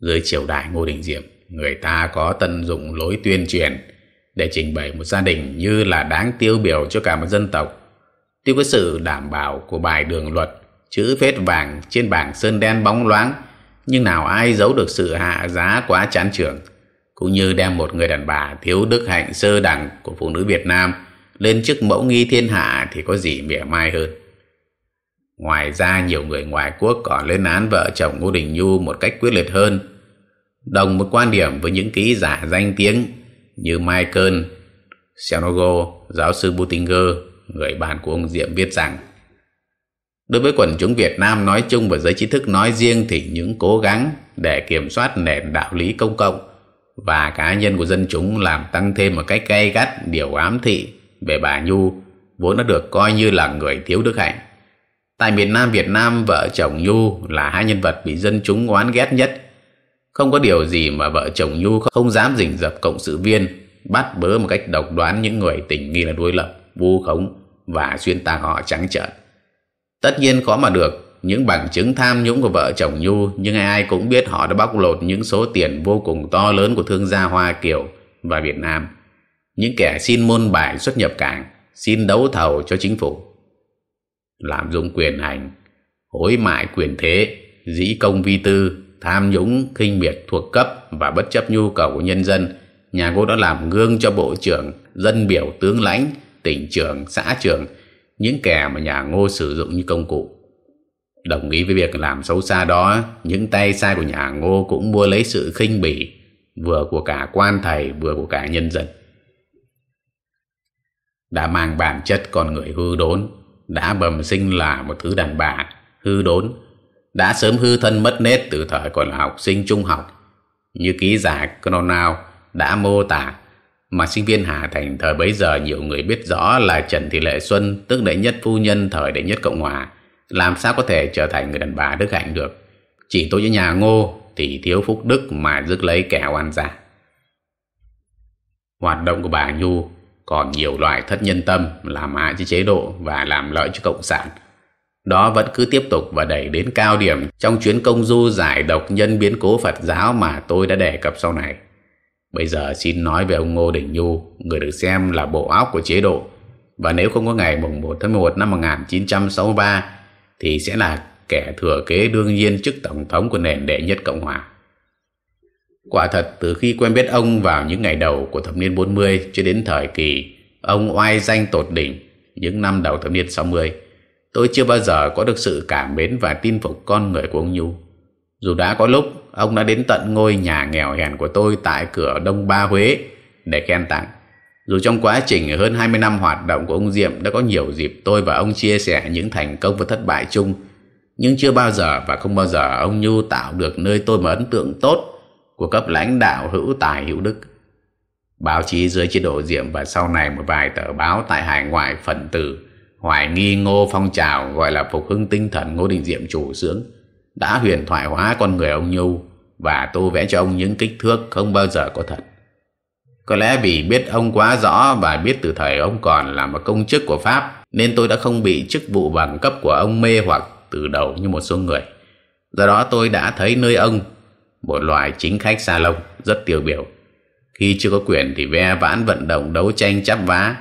Dưới triều đại Ngô Đình Diệm, người ta có tận dụng lối tuyên truyền để trình bày một gia đình như là đáng tiêu biểu cho cả một dân tộc. Tuy có sự đảm bảo của bài đường luật, chữ phết vàng trên bảng sơn đen bóng loáng, nhưng nào ai giấu được sự hạ giá quá chán trường, cũng như đem một người đàn bà thiếu đức hạnh sơ đẳng của phụ nữ Việt Nam lên chức mẫu nghi thiên hạ thì có gì mỉa mai hơn. Ngoài ra nhiều người ngoại quốc còn lên án vợ chồng Ngô Đình Nhu một cách quyết liệt hơn. Đồng một quan điểm với những ký giả danh tiếng như Michael Senogo, giáo sư Butinger, người bạn của ông Diệm viết rằng Đối với quần chúng Việt Nam nói chung và giới trí thức nói riêng thì những cố gắng để kiểm soát nền đạo lý công cộng và cá nhân của dân chúng làm tăng thêm một cách gay gắt điều ám thị về bà Nhu vốn đã được coi như là người thiếu đức hạnh. Tại miền Nam Việt Nam, vợ chồng Nhu là hai nhân vật bị dân chúng oán ghét nhất. Không có điều gì mà vợ chồng Nhu không dám rình rập cộng sự viên, bắt bớ một cách độc đoán những người tình nghi là đối lập, vu khống và xuyên tạc họ trắng trợn. Tất nhiên khó mà được những bằng chứng tham nhũng của vợ chồng Nhu, nhưng ai ai cũng biết họ đã bóc lột những số tiền vô cùng to lớn của thương gia Hoa Kiều và Việt Nam. Những kẻ xin môn bài xuất nhập cảng, xin đấu thầu cho chính phủ làm dụng quyền hành hối mại quyền thế dĩ công vi tư tham nhũng khinh miệt thuộc cấp và bất chấp nhu cầu của nhân dân nhà cô đã làm gương cho bộ trưởng dân biểu tướng lãnh tỉnh trưởng xã trưởng những kẻ mà nhà ngô sử dụng như công cụ đồng ý với việc làm xấu xa đó, những tay sai của nhà ngô cũng mua lấy sự khinh bỉ, vừa của cả quan thầy, vừa của cả nhân dân. Đã mang bản chất con người hư đốn, đã bẩm sinh là một thứ đàn bà, hư đốn, đã sớm hư thân mất nết từ thời còn là học sinh trung học. Như ký giả Cronau đã mô tả, mà sinh viên Hà Thành thời bấy giờ nhiều người biết rõ là Trần Thị Lệ Xuân, tức đệ nhất phu nhân thời đệ nhất Cộng Hòa làm sao có thể trở thành người đàn bà đức hạnh được chỉ tôi với nhà ngô thì thiếu phúc đức mà rước lấy kẻ oan gia hoạt động của bà Nhu còn nhiều loại thất nhân tâm làm hại cho chế độ và làm lợi cho cộng sản đó vẫn cứ tiếp tục và đẩy đến cao điểm trong chuyến công du giải độc nhân biến cố Phật giáo mà tôi đã đề cập sau này. Bây giờ xin nói về ông Ngô Đình Nhu, người được xem là bộ óc của chế độ. Và nếu không có ngày mùng 1 tháng 1 năm 1963 thì sẽ là kẻ thừa kế đương nhiên chức tổng thống của nền đệ nhất Cộng Hòa. Quả thật từ khi quen biết ông vào những ngày đầu của thập niên 40 cho đến thời kỳ ông oai danh tột đỉnh những năm đầu thập niên 60, tôi chưa bao giờ có được sự cảm mến và tin phục con người của ông Nhu. Dù đã có lúc ông đã đến tận ngôi nhà nghèo hèn của tôi tại cửa Đông Ba Huế để khen tặng. Dù trong quá trình hơn 20 năm hoạt động của ông Diệm đã có nhiều dịp tôi và ông chia sẻ những thành công và thất bại chung, nhưng chưa bao giờ và không bao giờ ông Nhu tạo được nơi tôi mà ấn tượng tốt của cấp lãnh đạo hữu tài hữu đức. Báo chí dưới chế độ Diệm và sau này một vài tờ báo tại hải ngoại phần tử hoài nghi ngô phong trào gọi là phục hưng tinh thần ngô đình diệm chủ sướng đã huyền thoại hóa con người ông nhu và tô vẽ cho ông những kích thước không bao giờ có thật có lẽ vì biết ông quá rõ và biết từ thời ông còn là một công chức của pháp, nên tôi đã không bị chức vụ bằng cấp của ông mê hoặc từ đầu như một số người. Do đó tôi đã thấy nơi ông, một loại chính khách xa lông, rất tiêu biểu. Khi chưa có quyền thì ve vãn vận động đấu tranh chắp vá.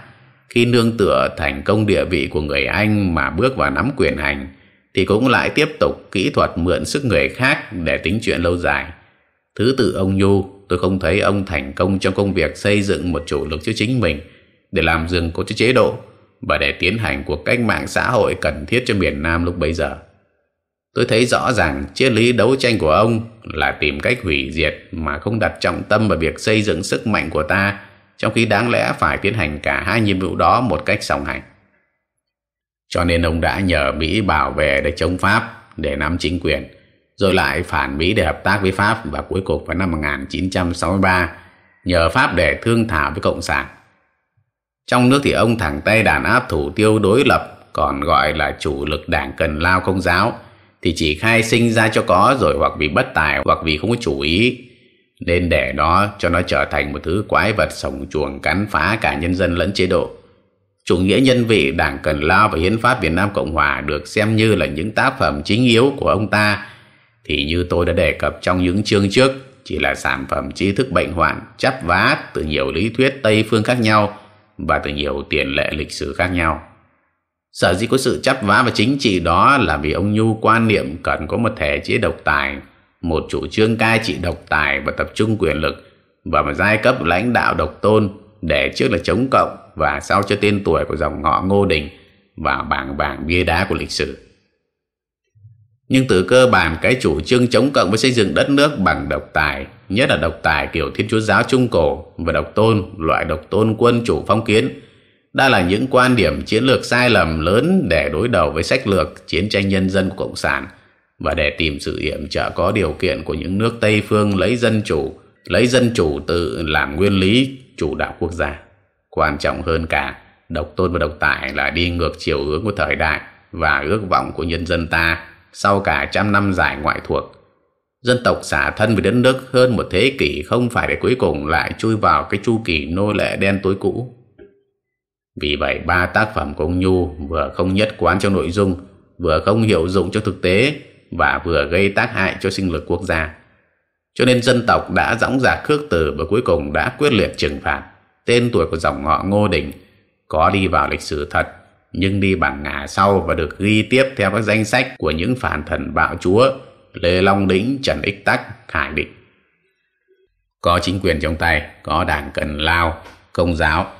Khi nương tựa thành công địa vị của người anh mà bước vào nắm quyền hành, thì cũng lại tiếp tục kỹ thuật mượn sức người khác để tính chuyện lâu dài thứ tự ông nhu tôi không thấy ông thành công trong công việc xây dựng một chủ lực cho chính mình để làm dừng của chế độ và để tiến hành cuộc cách mạng xã hội cần thiết cho miền Nam lúc bấy giờ. Tôi thấy rõ ràng triết lý đấu tranh của ông là tìm cách hủy diệt mà không đặt trọng tâm vào việc xây dựng sức mạnh của ta trong khi đáng lẽ phải tiến hành cả hai nhiệm vụ đó một cách song hành. Cho nên ông đã nhờ Mỹ bảo vệ để chống Pháp để nắm chính quyền, rồi lại phản Mỹ để hợp tác với Pháp và cuối cùng vào năm 1963 nhờ Pháp để thương thảo với Cộng sản. Trong nước thì ông thẳng tay đàn áp thủ tiêu đối lập, còn gọi là chủ lực đảng Cần Lao Công giáo, thì chỉ khai sinh ra cho có rồi hoặc vì bất tài hoặc vì không có chủ ý, nên để đó cho nó trở thành một thứ quái vật sổng chuồng cắn phá cả nhân dân lẫn chế độ chủ nghĩa nhân vị đảng cần lao và hiến pháp việt nam cộng hòa được xem như là những tác phẩm chính yếu của ông ta thì như tôi đã đề cập trong những chương trước chỉ là sản phẩm trí thức bệnh hoạn chắp vá từ nhiều lý thuyết Tây phương khác nhau và từ nhiều tiền lệ lịch sử khác nhau. Sở dĩ có sự chấp vá và chính trị đó là vì ông Nhu quan niệm cần có một thể chế độc tài, một chủ trương cai trị độc tài và tập trung quyền lực và một giai cấp lãnh đạo độc tôn để trước là chống cộng và sau cho tên tuổi của dòng họ Ngô Đình và bảng bảng bia đá của lịch sử. Nhưng từ cơ bản cái chủ trương chống cộng với xây dựng đất nước bằng độc tài, nhất là độc tài kiểu thiên chúa giáo trung cổ và độc tôn, loại độc tôn quân chủ phong kiến, đã là những quan điểm chiến lược sai lầm lớn để đối đầu với sách lược chiến tranh nhân dân của Cộng sản và để tìm sự yểm trợ có điều kiện của những nước Tây phương lấy dân chủ, lấy dân chủ tự làm nguyên lý chủ đạo quốc gia. Quan trọng hơn cả, độc tôn và độc tài là đi ngược chiều hướng của thời đại và ước vọng của nhân dân ta sau cả trăm năm dài ngoại thuộc. Dân tộc xả thân với đất nước hơn một thế kỷ không phải để cuối cùng lại chui vào cái chu kỳ nô lệ đen tối cũ. Vì vậy ba tác phẩm của ông Nhu vừa không nhất quán trong nội dung, vừa không hiệu dụng cho thực tế và vừa gây tác hại cho sinh lực quốc gia. Cho nên dân tộc đã dõng dạc khước từ và cuối cùng đã quyết liệt trừng phạt. Tên tuổi của dòng họ Ngô Đình có đi vào lịch sử thật nhưng đi bằng ngả sau và được ghi tiếp theo các danh sách của những phản thần bạo chúa Lê Long Đĩnh, Trần Ích Tắc, Khải Định. Có chính quyền trong tay, có đảng Cần Lao, Công giáo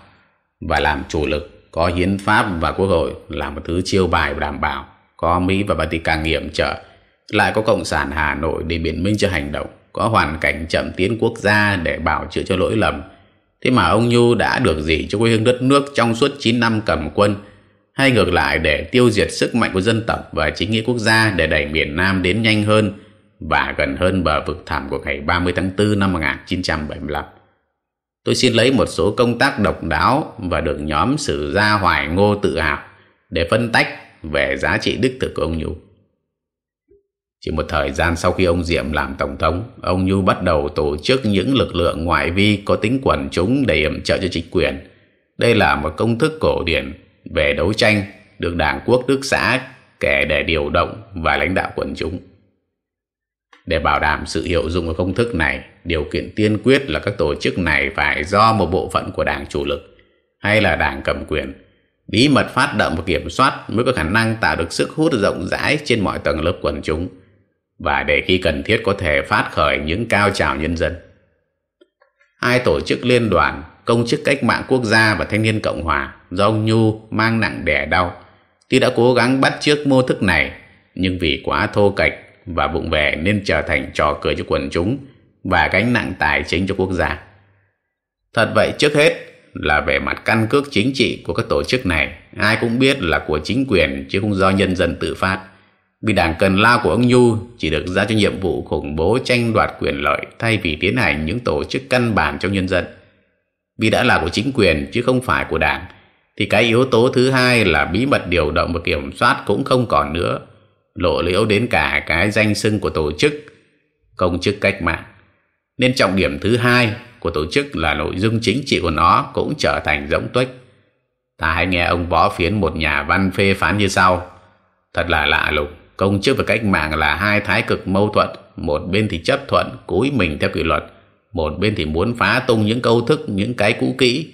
và làm chủ lực, có hiến pháp và quốc hội là một thứ chiêu bài và đảm bảo, có Mỹ và Vatican nghiệm trợ, lại có Cộng sản Hà Nội để biện minh cho hành động, có hoàn cảnh chậm tiến quốc gia để bảo chữa cho lỗi lầm. Thế mà ông Nhu đã được gì cho quê hương đất nước trong suốt 9 năm cầm quân, hay ngược lại để tiêu diệt sức mạnh của dân tộc và chính nghĩa quốc gia để đẩy miền Nam đến nhanh hơn và gần hơn bờ vực thẳm của ngày 30 tháng 4 năm 1975. Tôi xin lấy một số công tác độc đáo và được nhóm sử gia Hoài Ngô tự hào để phân tách về giá trị đức thực của ông Nhu. Chỉ một thời gian sau khi ông Diệm làm Tổng thống, ông Nhu bắt đầu tổ chức những lực lượng ngoại vi có tính quần chúng để yểm trợ cho chính quyền. Đây là một công thức cổ điển về đấu tranh được Đảng Quốc Đức xã kể để điều động và lãnh đạo quần chúng. Để bảo đảm sự hiệu dụng của công thức này, điều kiện tiên quyết là các tổ chức này phải do một bộ phận của đảng chủ lực hay là đảng cầm quyền bí mật phát động và kiểm soát mới có khả năng tạo được sức hút rộng rãi trên mọi tầng lớp quần chúng và để khi cần thiết có thể phát khởi những cao trào nhân dân. Hai tổ chức liên đoàn công chức cách mạng quốc gia và thanh niên cộng hòa do ông Nhu mang nặng đẻ đau. Tuy đã cố gắng bắt chước mô thức này, nhưng vì quá thô kệch và vụng về nên trở thành trò cười cho quần chúng và gánh nặng tài chính cho quốc gia. Thật vậy trước hết là về mặt căn cước chính trị của các tổ chức này, ai cũng biết là của chính quyền chứ không do nhân dân tự phát. Vì đảng cần lao của ông Nhu chỉ được ra cho nhiệm vụ khủng bố tranh đoạt quyền lợi thay vì tiến hành những tổ chức căn bản trong nhân dân vì đã là của chính quyền, chứ không phải của đảng, thì cái yếu tố thứ hai là bí mật điều động và kiểm soát cũng không còn nữa. Lộ liễu đến cả cái danh xưng của tổ chức, công chức cách mạng. Nên trọng điểm thứ hai của tổ chức là nội dung chính trị của nó cũng trở thành rỗng tuếch. Ta hãy nghe ông võ phiến một nhà văn phê phán như sau. Thật là lạ lùng, công chức và cách mạng là hai thái cực mâu thuẫn, một bên thì chấp thuận, cúi mình theo kỷ luật một bên thì muốn phá tung những câu thức, những cái cũ kỹ.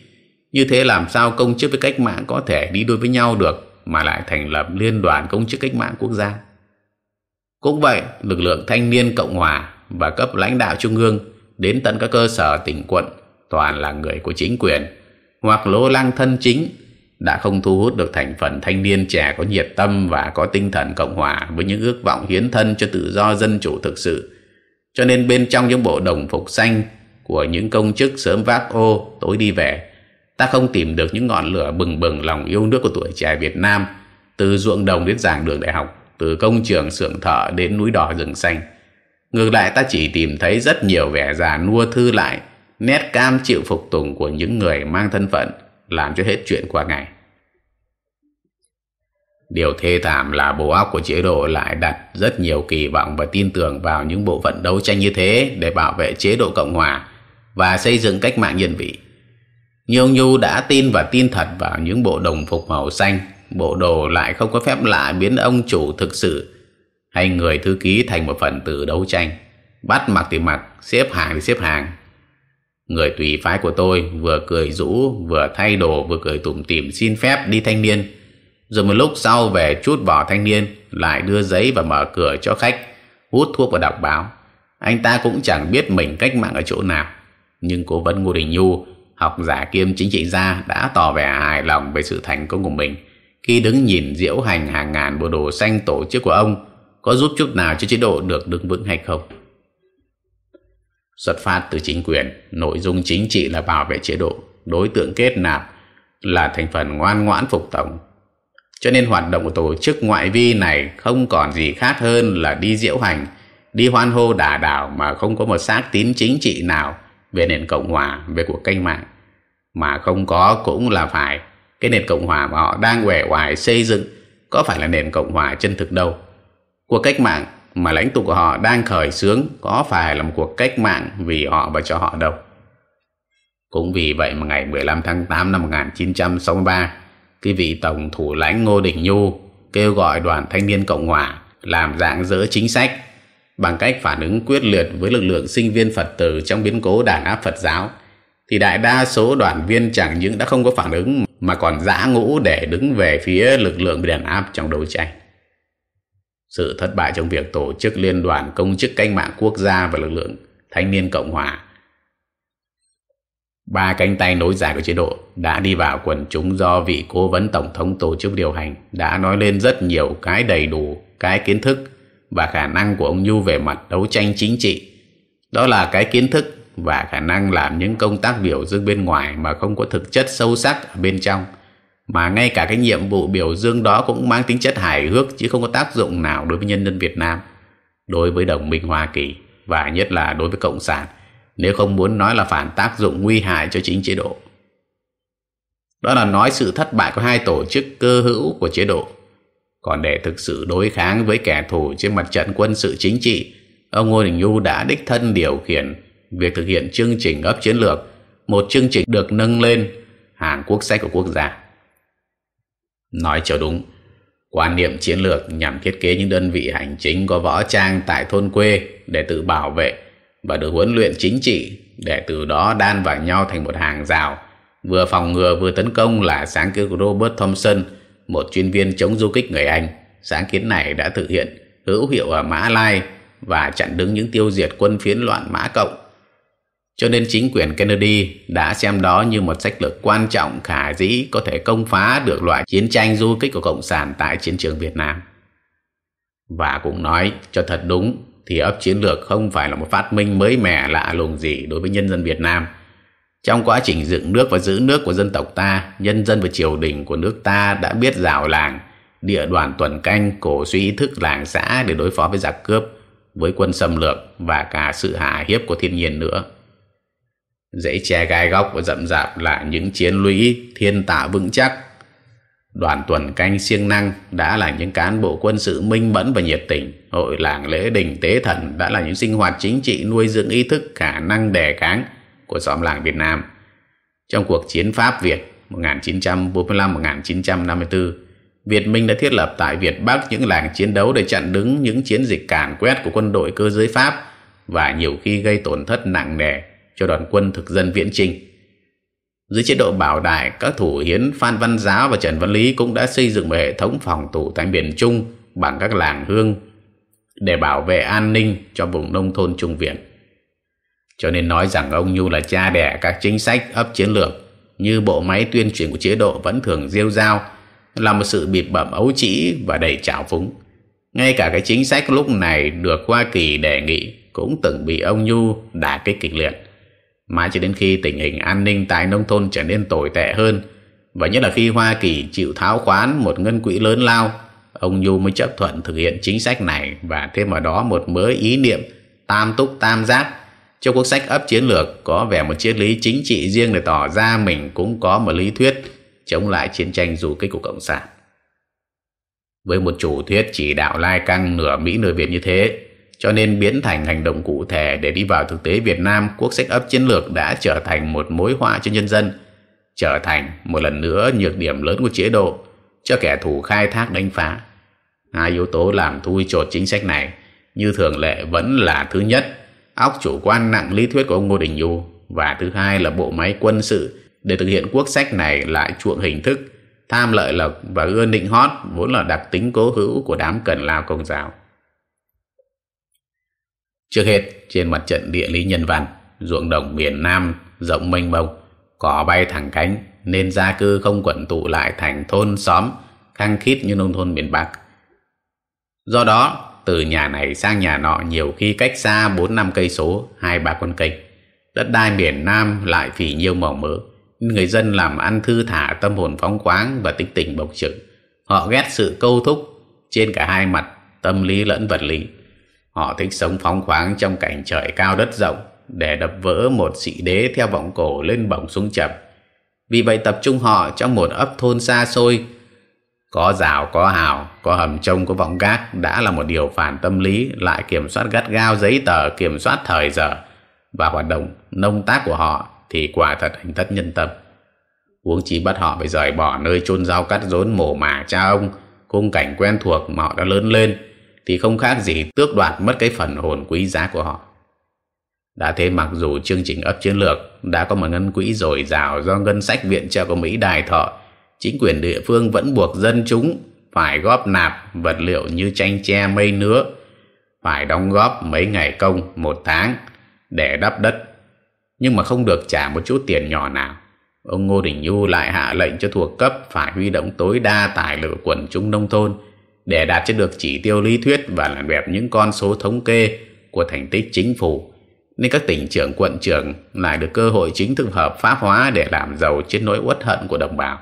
Như thế làm sao công chức với cách mạng có thể đi đôi với nhau được, mà lại thành lập liên đoàn công chức cách mạng quốc gia? Cũng vậy, lực lượng thanh niên cộng hòa và cấp lãnh đạo trung ương đến tận các cơ sở tỉnh quận toàn là người của chính quyền hoặc lỗ lăng thân chính đã không thu hút được thành phần thanh niên trẻ có nhiệt tâm và có tinh thần cộng hòa với những ước vọng hiến thân cho tự do dân chủ thực sự cho nên bên trong những bộ đồng phục xanh của những công chức sớm vác ô tối đi về, ta không tìm được những ngọn lửa bừng bừng lòng yêu nước của tuổi trẻ Việt Nam, từ ruộng đồng đến giảng đường đại học, từ công trường xưởng thợ đến núi đỏ rừng xanh. Ngược lại ta chỉ tìm thấy rất nhiều vẻ già nua thư lại, nét cam chịu phục tùng của những người mang thân phận, làm cho hết chuyện qua ngày. Điều thê thảm là bộ óc của chế độ lại đặt rất nhiều kỳ vọng và tin tưởng vào những bộ phận đấu tranh như thế để bảo vệ chế độ Cộng Hòa và xây dựng cách mạng nhân vị. Nhiều Nhu đã tin và tin thật vào những bộ đồng phục màu xanh, bộ đồ lại không có phép lạ biến ông chủ thực sự hay người thư ký thành một phần tử đấu tranh. bắt mặc thì mặc, xếp hàng thì xếp hàng. Người tùy phái của tôi vừa cười rũ, vừa thay đồ, vừa cười tủm tỉm xin phép đi thanh niên. Rồi một lúc sau về chút vỏ thanh niên, lại đưa giấy và mở cửa cho khách, hút thuốc và đọc báo. Anh ta cũng chẳng biết mình cách mạng ở chỗ nào. Nhưng cố vấn Ngô Đình Nhu, học giả kiêm chính trị gia đã tỏ vẻ hài lòng về sự thành công của mình khi đứng nhìn diễu hành hàng ngàn bộ đồ xanh tổ chức của ông có giúp chút nào cho chế độ được đứng vững hay không. Xuất phát từ chính quyền, nội dung chính trị là bảo vệ chế độ, đối tượng kết nạp là thành phần ngoan ngoãn phục tổng. Cho nên hoạt động của tổ chức ngoại vi này không còn gì khác hơn là đi diễu hành, đi hoan hô đả đảo mà không có một xác tín chính trị nào về nền Cộng Hòa, về cuộc cách mạng. Mà không có cũng là phải cái nền Cộng Hòa mà họ đang quẻ hoài xây dựng có phải là nền Cộng Hòa chân thực đâu. Cuộc cách mạng mà lãnh tụ của họ đang khởi xướng có phải là một cuộc cách mạng vì họ và cho họ đâu. Cũng vì vậy mà ngày 15 tháng 8 năm 1963, cái vị Tổng thủ lãnh Ngô Đình Nhu kêu gọi đoàn thanh niên Cộng Hòa làm dạng dỡ chính sách bằng cách phản ứng quyết liệt với lực lượng sinh viên Phật tử trong biến cố đàn áp Phật giáo, thì đại đa số đoàn viên chẳng những đã không có phản ứng mà còn giã ngũ để đứng về phía lực lượng bị đàn áp trong đấu tranh. Sự thất bại trong việc tổ chức liên đoàn công chức cách mạng quốc gia và lực lượng thanh niên Cộng Hòa ba cánh tay nối dài của chế độ đã đi vào quần chúng do vị cố vấn tổng thống tổ chức điều hành đã nói lên rất nhiều cái đầy đủ cái kiến thức và khả năng của ông Nhu về mặt đấu tranh chính trị. Đó là cái kiến thức và khả năng làm những công tác biểu dương bên ngoài mà không có thực chất sâu sắc ở bên trong. Mà ngay cả cái nhiệm vụ biểu dương đó cũng mang tính chất hài hước chứ không có tác dụng nào đối với nhân dân Việt Nam, đối với đồng minh Hoa Kỳ và nhất là đối với Cộng sản nếu không muốn nói là phản tác dụng nguy hại cho chính chế độ. Đó là nói sự thất bại của hai tổ chức cơ hữu của chế độ. Còn để thực sự đối kháng với kẻ thù trên mặt trận quân sự chính trị, ông Ngô Đình Nhu đã đích thân điều khiển việc thực hiện chương trình ấp chiến lược, một chương trình được nâng lên hàng quốc sách của quốc gia. Nói cho đúng, quan niệm chiến lược nhằm thiết kế những đơn vị hành chính có võ trang tại thôn quê để tự bảo vệ và được huấn luyện chính trị để từ đó đan vào nhau thành một hàng rào. Vừa phòng ngừa vừa tấn công là sáng kiến của Robert Thompson một chuyên viên chống du kích người Anh. Sáng kiến này đã thực hiện hữu hiệu ở Mã Lai và chặn đứng những tiêu diệt quân phiến loạn Mã Cộng. Cho nên chính quyền Kennedy đã xem đó như một sách lược quan trọng, khả dĩ có thể công phá được loại chiến tranh du kích của Cộng sản tại chiến trường Việt Nam. Và cũng nói cho thật đúng thì ấp chiến lược không phải là một phát minh mới mẻ lạ lùng gì đối với nhân dân Việt Nam. Trong quá trình dựng nước và giữ nước của dân tộc ta, nhân dân và triều đình của nước ta đã biết rào làng, địa đoàn tuần canh cổ suy ý thức làng xã để đối phó với giặc cướp, với quân xâm lược và cả sự hạ hiếp của thiên nhiên nữa. Dãy tre gai góc và rậm rạp là những chiến lũy thiên tạo vững chắc. Đoàn tuần canh siêng năng đã là những cán bộ quân sự minh mẫn và nhiệt tình. Hội làng lễ đình tế thần đã là những sinh hoạt chính trị nuôi dưỡng ý thức khả năng đề kháng của xóm làng Việt Nam. Trong cuộc chiến Pháp Việt 1945-1954, Việt Minh đã thiết lập tại Việt Bắc những làng chiến đấu để chặn đứng những chiến dịch càn quét của quân đội cơ giới Pháp và nhiều khi gây tổn thất nặng nề cho đoàn quân thực dân viễn trinh. Dưới chế độ bảo đại, các thủ hiến Phan Văn Giáo và Trần Văn Lý cũng đã xây dựng một hệ thống phòng thủ tại miền Trung bằng các làng hương để bảo vệ an ninh cho vùng nông thôn Trung Việt. Cho nên nói rằng ông Nhu là cha đẻ các chính sách ấp chiến lược như bộ máy tuyên truyền của chế độ vẫn thường rêu rao là một sự bịp bẩm ấu trĩ và đầy trào phúng. Ngay cả cái chính sách lúc này được Hoa Kỳ đề nghị cũng từng bị ông Nhu đả kích kịch liệt mãi cho đến khi tình hình an ninh tại nông thôn trở nên tồi tệ hơn và nhất là khi Hoa Kỳ chịu tháo khoán một ngân quỹ lớn lao ông Nhu mới chấp thuận thực hiện chính sách này và thêm vào đó một mới ý niệm tam túc tam giác cho quốc sách ấp chiến lược có vẻ một triết lý chính trị riêng để tỏ ra mình cũng có một lý thuyết chống lại chiến tranh du kích của Cộng sản. Với một chủ thuyết chỉ đạo lai căng nửa Mỹ nửa Việt như thế, cho nên biến thành hành động cụ thể để đi vào thực tế Việt Nam, quốc sách ấp chiến lược đã trở thành một mối họa cho nhân dân, trở thành một lần nữa nhược điểm lớn của chế độ cho kẻ thù khai thác đánh phá. Hai yếu tố làm thui chột chính sách này như thường lệ vẫn là thứ nhất, óc chủ quan nặng lý thuyết của ông Ngô Đình Nhu và thứ hai là bộ máy quân sự để thực hiện quốc sách này lại chuộng hình thức tham lợi lộc và ưa định hót vốn là đặc tính cố hữu của đám cần lao công giáo. Trước hết, trên mặt trận địa lý nhân văn, ruộng đồng miền Nam rộng mênh mông, cỏ bay thẳng cánh nên gia cư không quẩn tụ lại thành thôn xóm khăng khít như nông thôn miền Bắc. Do đó, từ nhà này sang nhà nọ nhiều khi cách xa 4 năm cây số, hai ba con kênh. Đất đai miền Nam lại phì nhiêu màu mỡ. Người dân làm ăn thư thả tâm hồn phóng khoáng và tính tình bộc trực. Họ ghét sự câu thúc trên cả hai mặt, tâm lý lẫn vật lý. Họ thích sống phóng khoáng trong cảnh trời cao đất rộng để đập vỡ một sĩ đế theo vọng cổ lên bổng xuống chậm. Vì vậy tập trung họ trong một ấp thôn xa xôi có rào, có hào, có hầm trông, có vọng gác đã là một điều phản tâm lý lại kiểm soát gắt gao giấy tờ, kiểm soát thời giờ và hoạt động nông tác của họ thì quả thật hình thất nhân tâm. Uống chỉ bắt họ phải rời bỏ nơi chôn rau cắt rốn mổ mả cha ông, khung cảnh quen thuộc mà họ đã lớn lên thì không khác gì tước đoạt mất cái phần hồn quý giá của họ. Đã thế mặc dù chương trình ấp chiến lược đã có một ngân quỹ dồi dào do ngân sách viện trợ của Mỹ đài thọ chính quyền địa phương vẫn buộc dân chúng phải góp nạp vật liệu như tranh tre mây nứa, phải đóng góp mấy ngày công một tháng để đắp đất, nhưng mà không được trả một chút tiền nhỏ nào. Ông Ngô Đình Nhu lại hạ lệnh cho thuộc cấp phải huy động tối đa tài lực quần chúng nông thôn để đạt cho được chỉ tiêu lý thuyết và làm đẹp những con số thống kê của thành tích chính phủ nên các tỉnh trưởng quận trưởng lại được cơ hội chính thức hợp pháp hóa để làm giàu trên nỗi uất hận của đồng bào.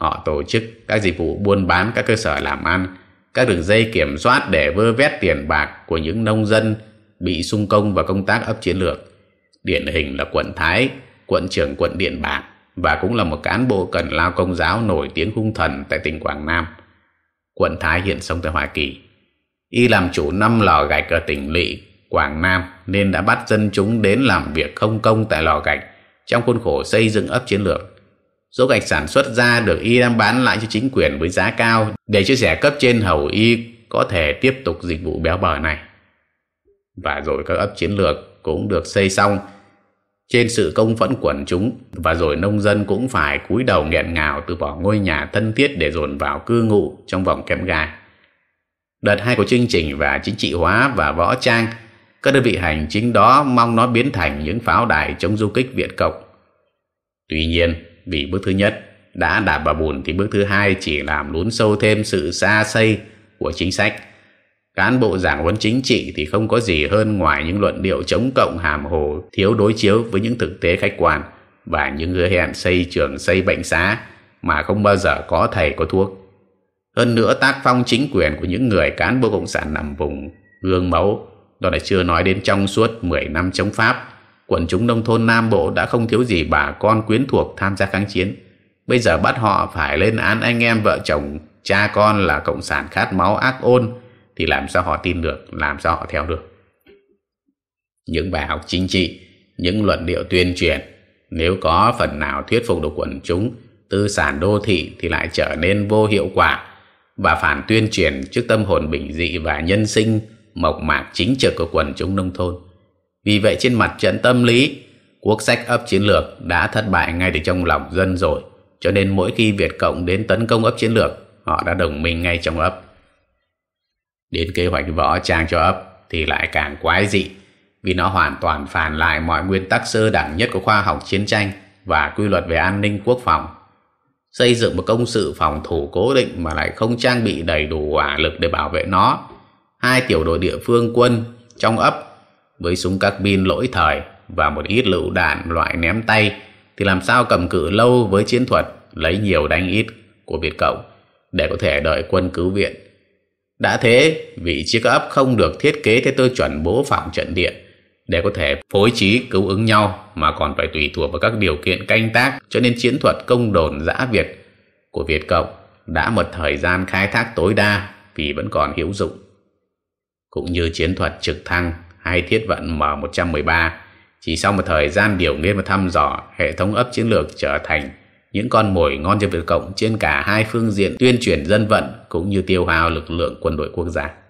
Họ tổ chức các dịch vụ buôn bán các cơ sở làm ăn, các đường dây kiểm soát để vơ vét tiền bạc của những nông dân bị xung công vào công tác ấp chiến lược. Điển hình là quận Thái, quận trưởng quận Điện Bàn và cũng là một cán bộ cần lao công giáo nổi tiếng hung thần tại tỉnh Quảng Nam. Quận Thái hiện sống tại Hoa Kỳ. Y làm chủ năm lò gạch ở tỉnh Lỵ, Quảng Nam nên đã bắt dân chúng đến làm việc không công tại lò gạch trong khuôn khổ xây dựng ấp chiến lược số gạch sản xuất ra được y đang bán lại cho chính quyền với giá cao để chia sẻ cấp trên hầu y có thể tiếp tục dịch vụ béo bở này. Và rồi các ấp chiến lược cũng được xây xong trên sự công phẫn quần chúng và rồi nông dân cũng phải cúi đầu nghẹn ngào từ bỏ ngôi nhà thân thiết để dồn vào cư ngụ trong vòng kém gai. Đợt hai của chương trình và chính trị hóa và võ trang, các đơn vị hành chính đó mong nó biến thành những pháo đài chống du kích Việt Cộng. Tuy nhiên, vì bước thứ nhất đã đạp vào bùn thì bước thứ hai chỉ làm lún sâu thêm sự xa xây của chính sách. Cán bộ giảng huấn chính trị thì không có gì hơn ngoài những luận điệu chống cộng hàm hồ thiếu đối chiếu với những thực tế khách quan và những hứa hẹn xây trường xây bệnh xá mà không bao giờ có thầy có thuốc. Hơn nữa tác phong chính quyền của những người cán bộ cộng sản nằm vùng gương mẫu đó là chưa nói đến trong suốt 10 năm chống Pháp quần chúng nông thôn Nam Bộ đã không thiếu gì bà con quyến thuộc tham gia kháng chiến. Bây giờ bắt họ phải lên án anh em vợ chồng, cha con là cộng sản khát máu ác ôn, thì làm sao họ tin được, làm sao họ theo được. Những bài học chính trị, những luận điệu tuyên truyền, nếu có phần nào thuyết phục được quần chúng, tư sản đô thị thì lại trở nên vô hiệu quả và phản tuyên truyền trước tâm hồn bình dị và nhân sinh mộc mạc chính trực của quần chúng nông thôn. Vì vậy trên mặt trận tâm lý, quốc sách ấp chiến lược đã thất bại ngay từ trong lòng dân rồi. Cho nên mỗi khi Việt Cộng đến tấn công ấp chiến lược, họ đã đồng minh ngay trong ấp. Đến kế hoạch võ trang cho ấp thì lại càng quái dị, vì nó hoàn toàn phản lại mọi nguyên tắc sơ đẳng nhất của khoa học chiến tranh và quy luật về an ninh quốc phòng. Xây dựng một công sự phòng thủ cố định mà lại không trang bị đầy đủ hỏa lực để bảo vệ nó. Hai tiểu đội địa phương quân trong ấp với súng các pin lỗi thời và một ít lựu đạn loại ném tay thì làm sao cầm cự lâu với chiến thuật lấy nhiều đánh ít của Việt Cộng để có thể đợi quân cứu viện. Đã thế, vị chiếc ấp không được thiết kế theo tiêu chuẩn bố phòng trận địa để có thể phối trí cứu ứng nhau mà còn phải tùy thuộc vào các điều kiện canh tác cho nên chiến thuật công đồn giã Việt của Việt Cộng đã một thời gian khai thác tối đa vì vẫn còn hữu dụng. Cũng như chiến thuật trực thăng hay thiết vận M113 chỉ sau một thời gian điều nghiên và thăm dò hệ thống ấp chiến lược trở thành những con mồi ngon cho Việt Cộng trên cả hai phương diện tuyên truyền dân vận cũng như tiêu hao lực lượng quân đội quốc gia.